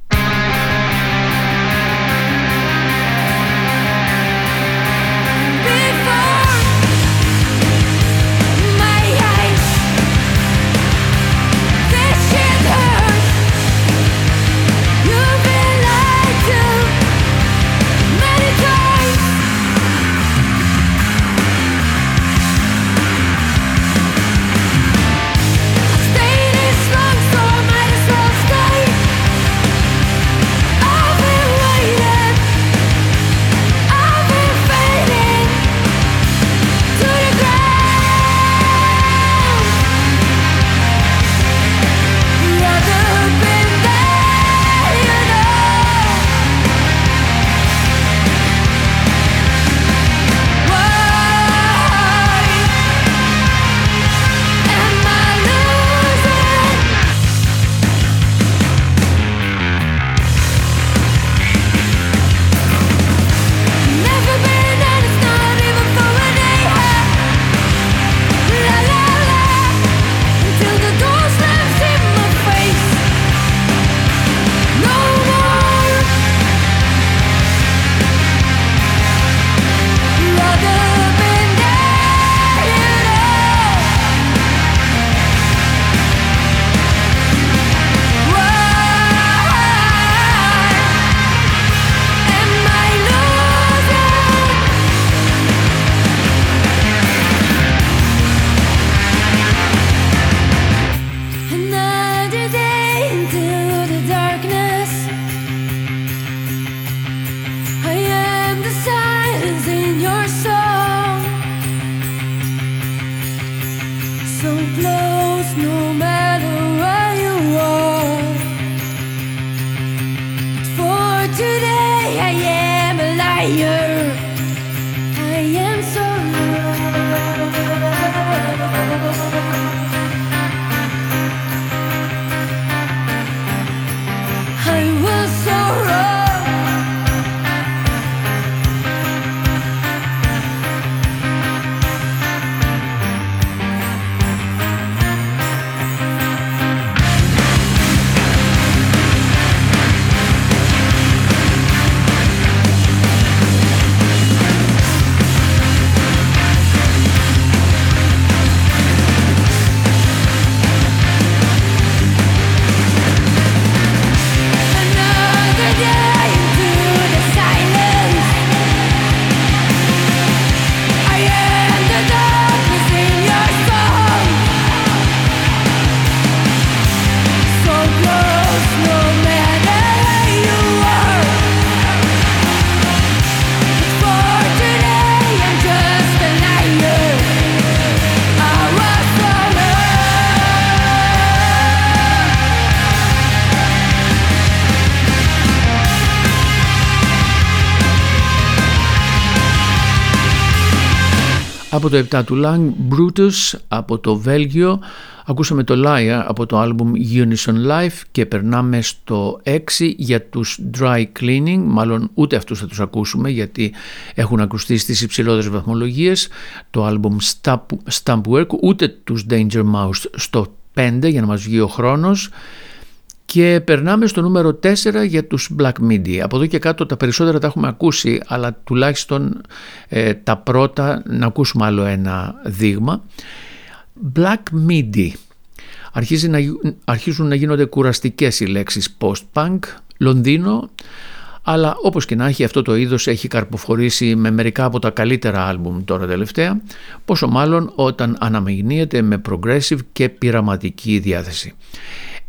Από το 7 του Lang, Brutus από το Βέλγιο, ακούσαμε το Liar από το άλμπουμ Unison Life και περνάμε στο 6 για τους Dry Cleaning, μάλλον ούτε αυτούς θα τους ακούσουμε γιατί έχουν ακουστεί στις υψηλότερες βαθμολογίες, το άλμπουμ Stamp Work, ούτε τους Danger Mouse στο 5 για να μας βγει ο χρόνος και περνάμε στο νούμερο 4 για τους Black Midi. Από εδώ και κάτω τα περισσότερα τα έχουμε ακούσει, αλλά τουλάχιστον ε, τα πρώτα να ακούσουμε άλλο ένα δείγμα. Black Midi. να, αρχίζουν να γίνονται κουραστικές οι λέξεις post-punk, Λονδίνο, αλλά όπως και να έχει αυτό το είδος έχει καρποφορήσει με μερικά από τα καλύτερα άλμπουμ τώρα τελευταία, πόσο μάλλον όταν αναμειγνύεται με progressive και πειραματική διάθεση.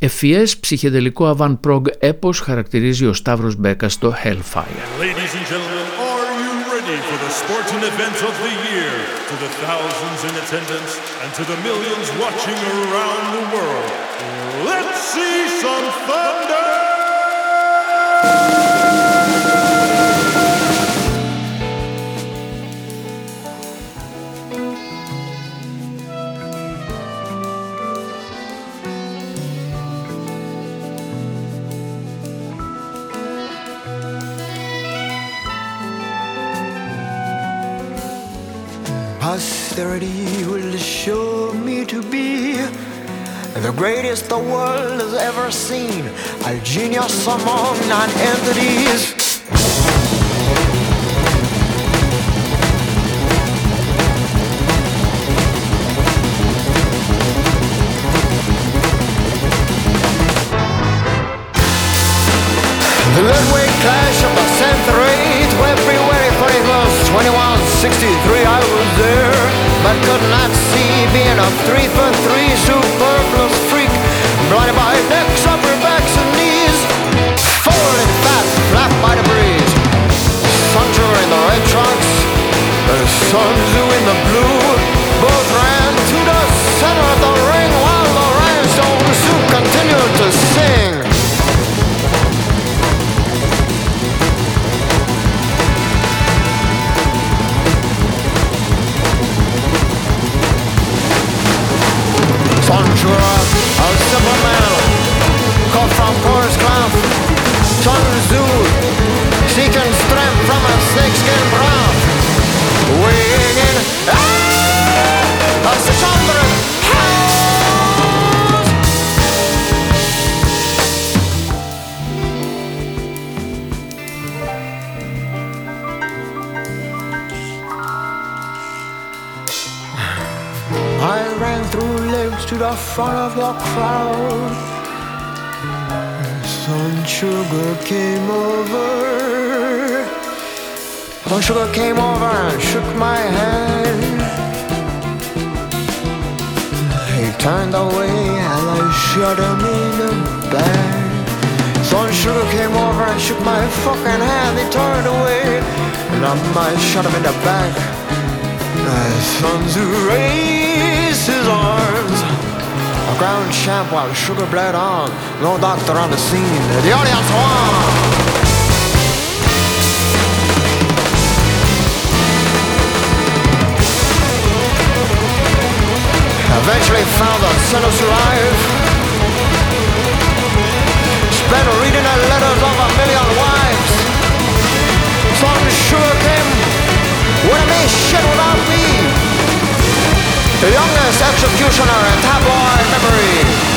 Εφιές ψυχεντελικό Αβάν Προγ Έπος χαρακτηρίζει ο Σταύρος Μπέκα στο Hellfire. Posterity will show me to be the greatest the world has ever seen, a genius among non-entities. 21st, 2163, I was there, but could not see being a three for three superfluous freak, blinded by necks, upper backs, and knees, falling fat, flapped by the breeze. Sunshine in the red trunks, the Sun to the front of the crowd. Sun Sugar came over. Sun Sugar came over and shook my hand. He turned away and I shot him in the back. Sun Sugar came over and shook my fucking hand. He turned away and I might shot him in the back. My sons raised his arms. A ground champ while sugar bled on. No doctor on the scene. The audience won. Eventually found the sinners alive. Spent reading the letters of a million wives. Some sugar came when me shit without me. Youngest Executioner in Tabloid Memory.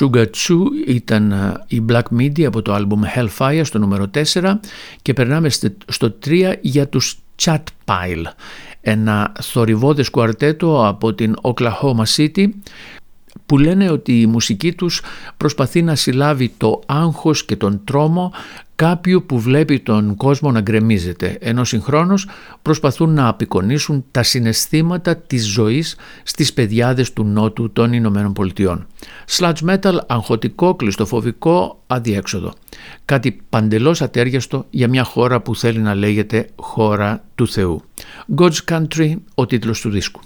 Sugar Chu ήταν η Black Midi από το άλμπουμ Hellfire στο νούμερο 4 και περνάμε στο 3 για τους Chat Pile, ένα θορυβόδες κουαρτέτο από την Oklahoma City που λένε ότι η μουσική τους προσπαθεί να συλλάβει το άγχος και τον τρόμο κάποιου που βλέπει τον κόσμο να γκρεμίζεται, ενώ συγχρόνως προσπαθούν να απεικονίσουν τα συναισθήματα της ζωής στις παιδιάδες του Νότου των Ηνωμένων Πολιτειών. Sludge metal, αγχωτικό, κλειστοφοβικό, αδιέξοδο. Κάτι παντελώς ατέριαστο για μια χώρα που θέλει να λέγεται χώρα του Θεού. God's Country, ο τίτλος του δίσκου.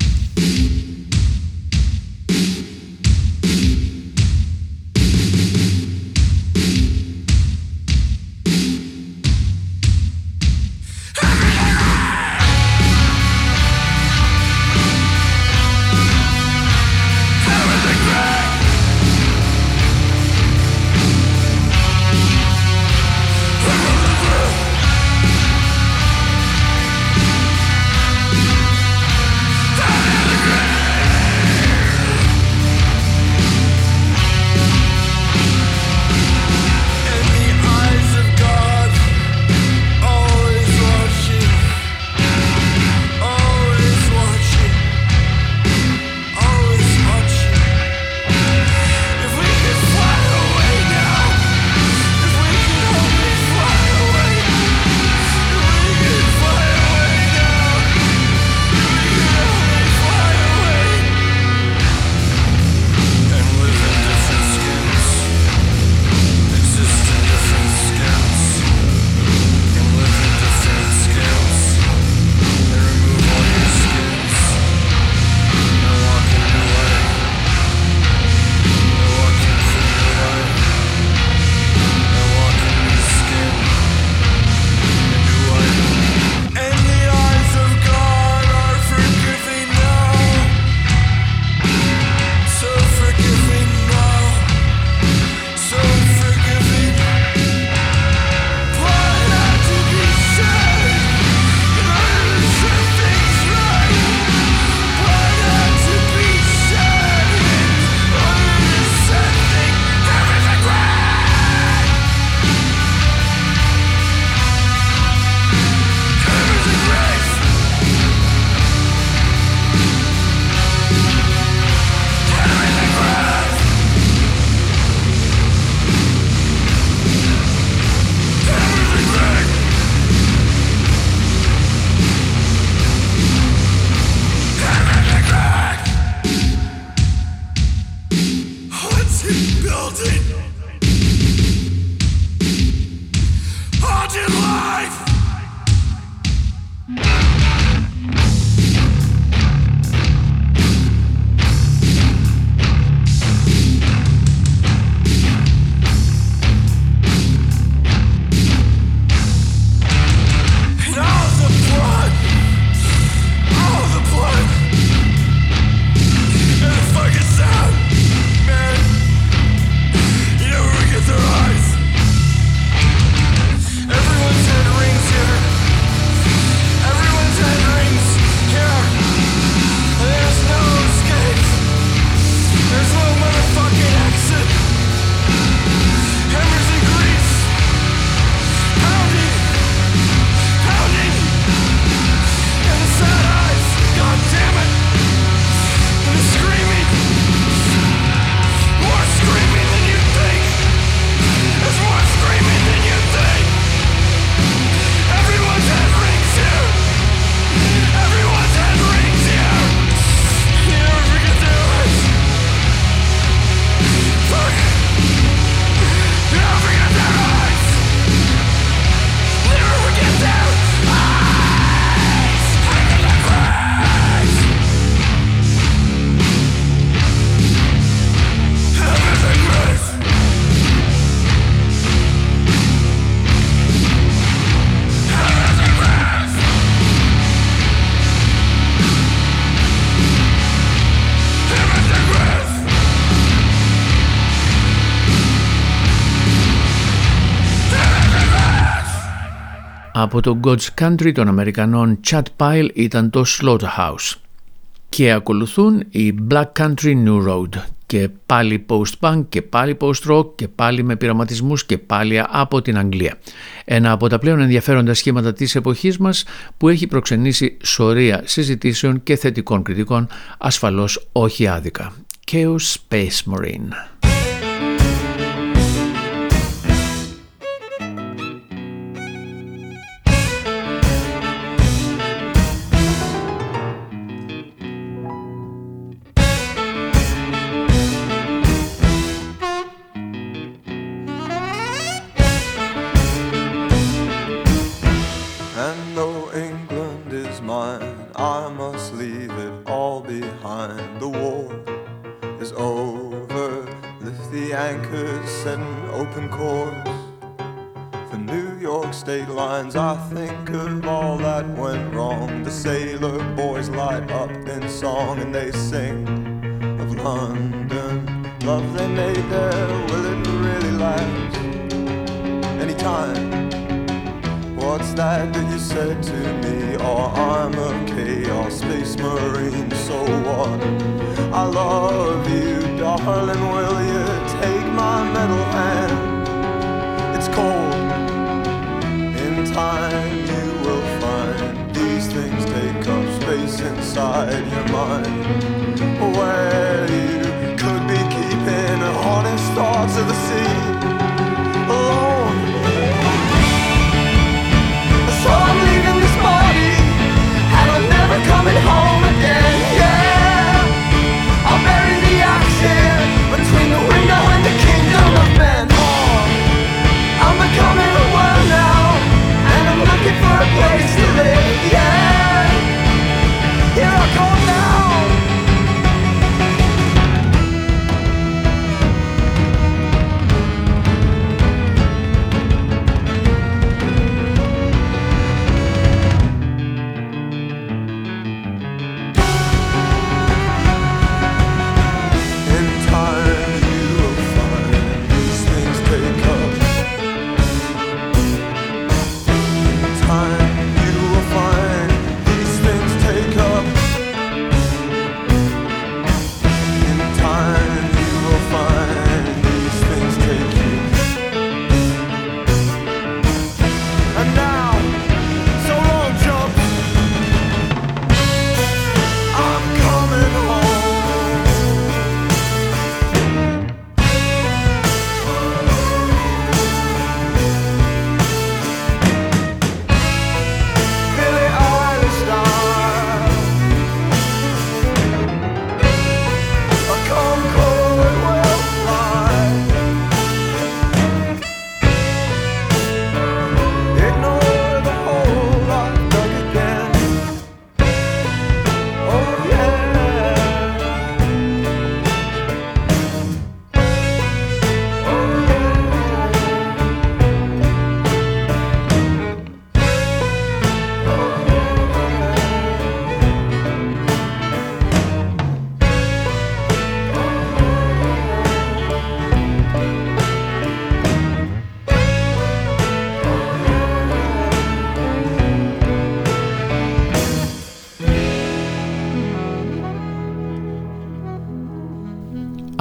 Από το God's Country των Αμερικανών Chad Pile ήταν το Slaughterhouse. Και ακολουθούν οι Black Country New Road και πάλι post-punk και πάλι post-rock και πάλι με πειραματισμούς και πάλι από την Αγγλία. Ένα από τα πλέον ενδιαφέροντα σχήματα της εποχής μας που έχει προξενήσει σωρία συζητήσεων και θετικών κριτικών, ασφαλώς όχι άδικα. Chaos Space Marine. they Thank you.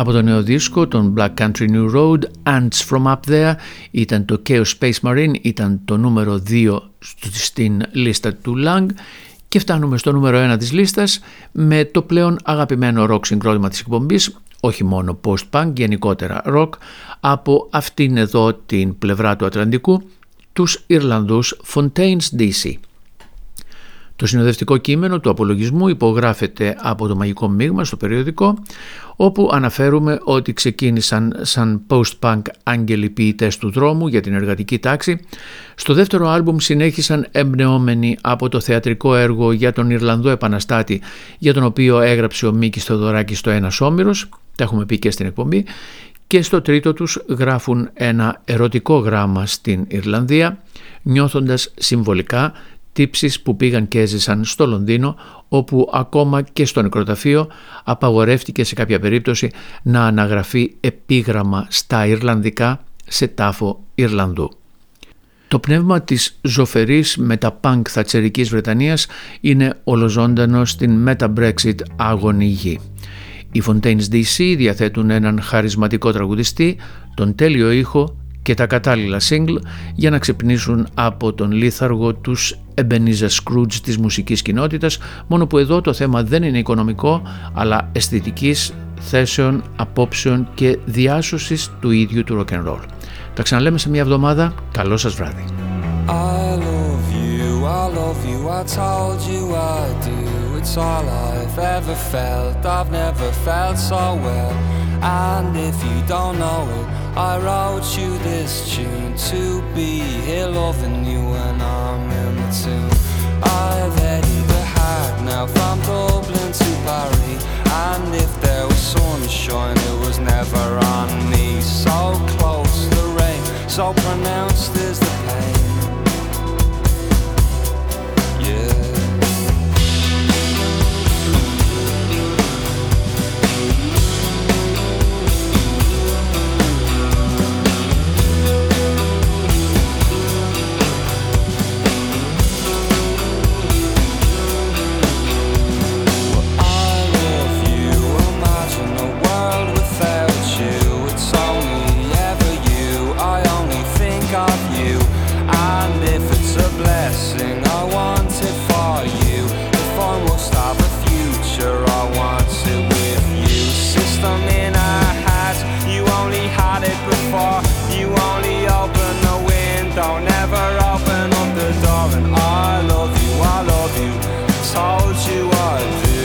Από το νέο δίσκο, τον Black Country New Road, Ants From Up There, ήταν το Chaos Space Marine, ήταν το νούμερο 2 στην λίστα του Lang και φτάνουμε στο νούμερο 1 της λίστας με το πλέον αγαπημένο rock συγκρότημα της εκπομπής, όχι μόνο post-punk, γενικότερα rock, από αυτήν εδώ την πλευρά του Ατλαντικού, τους Ιρλανδούς Fontaines DC. Το συνοδευτικό κείμενο του απολογισμού υπογράφεται από το Μαγικό Μείγμα στο περιοδικό, όπου αναφέρουμε ότι ξεκίνησαν σαν post-punk άγγελοι ποιητές του δρόμου για την εργατική τάξη. Στο δεύτερο άλμπουμ συνέχισαν εμπνεόμενοι από το θεατρικό έργο για τον Ιρλανδό Επαναστάτη, για τον οποίο έγραψε ο Μίκης Θεοδωράκης στο Ένας Όμηρος, τα έχουμε πει και στην εκπομπή, και στο τρίτο τους γράφουν ένα ερωτικό γράμμα στην Ιρλανδία, νιώθοντας συμβολικά τύψεις που πήγαν και έζησαν στο Λονδίνο όπου ακόμα και στο νεκροταφείο απαγορεύτηκε σε κάποια περίπτωση να αναγραφεί επίγραμμα στα Ιρλανδικά σε τάφο Ιρλανδού. Το πνεύμα της ζωφερής μεταπάνκ θατσερικής Βρετανίας είναι ολοζώντανο στην μετα-Brexit άγωνη γη. Οι Fontaines DC διαθέτουν έναν χαρισματικό τραγουδιστή, τον τέλειο ήχο και τα κατάλληλα single για να ξυπνήσουν από τον λίθαργο τους Ebenezer Scrooge της μουσικής κοινότητας, μόνο που εδώ το θέμα δεν είναι οικονομικό, αλλά αισθητικής θέσεων, απόψεων και διάσωσης του ίδιου του rock and roll. Τα ξαναλέμε σε μια εβδομάδα. Καλό σας βράδυ. I love you, I love you, I told you I do. It's all I've ever felt, I've never felt so well. And if you don't know it, I wrote you this tune to be here loving you when I'm in the tune. I've headed the hat now from Dublin to Paris. And if there was sunshine, it was never on me. So close the rain, so pronounced is the I love you, I love you, told you I do.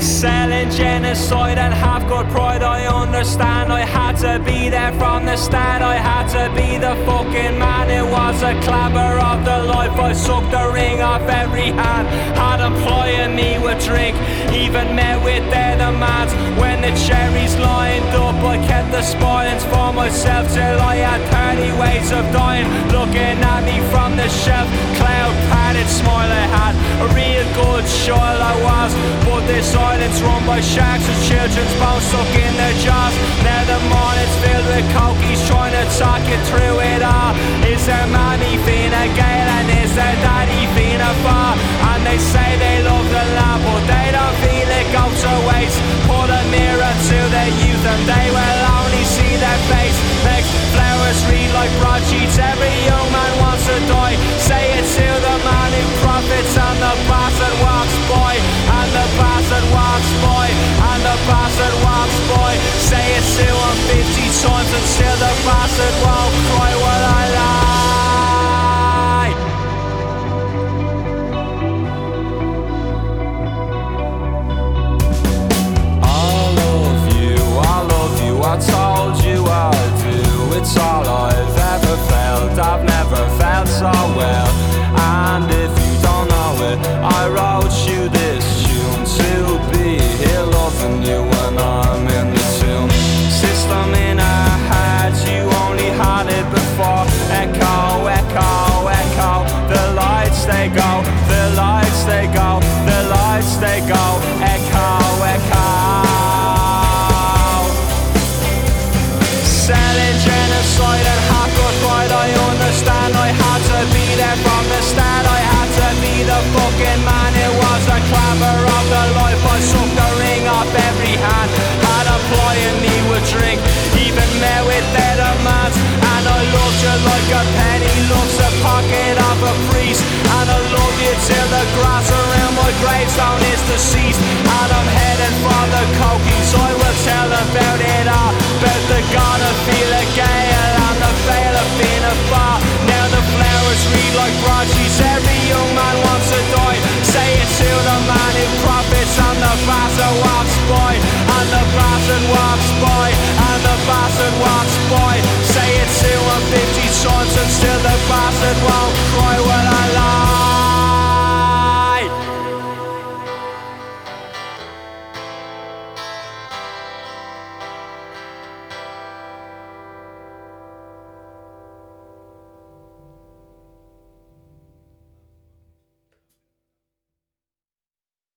Selling genocide and got pride. I understand. I had to be there from the start. I had to be the fucking man. It was a clabber of the life. I sucked the ring off every hand. Had employing me with drink. Even met with their demands. When the cherries lined up, I kept the spoilings for myself till I had 30 ways of dying. Looking at me from the shelf. Cloud padded smile I had. A real good child I was. But this silence run by sharks and children's bones stuck in their jaws. Now the morning's filled with cokies trying to talk you through it all. Is there mommy Fina Gale and is there daddy Fina Far? And they say they love the lab, but they don't feel it goes to waste. Put a mirror to their youth and they will only see their face. Flowers read like broadsheets. Every young man wants to die. Say it to the man who profits and the bastard walks boy. And the bastard walks boy. And the bastard walks boy. Say it to him 50 times and still the bastard won't cry while I lie. It's all I've ever felt, I've never felt so well. And if you don't know it, I wrote you like a penny love's a pocket of a priest. And I love you till the grass around my gravestone is deceased. And I'm heading for the cokies, I will tell about it all. About the god of Fela Gale and the veil of Fina Bar Now the flowers read like broadsheets, every young man wants to die. Say it to the man who profits and the bastard walks boy And the bastard walks boy. and still the faucet won't close.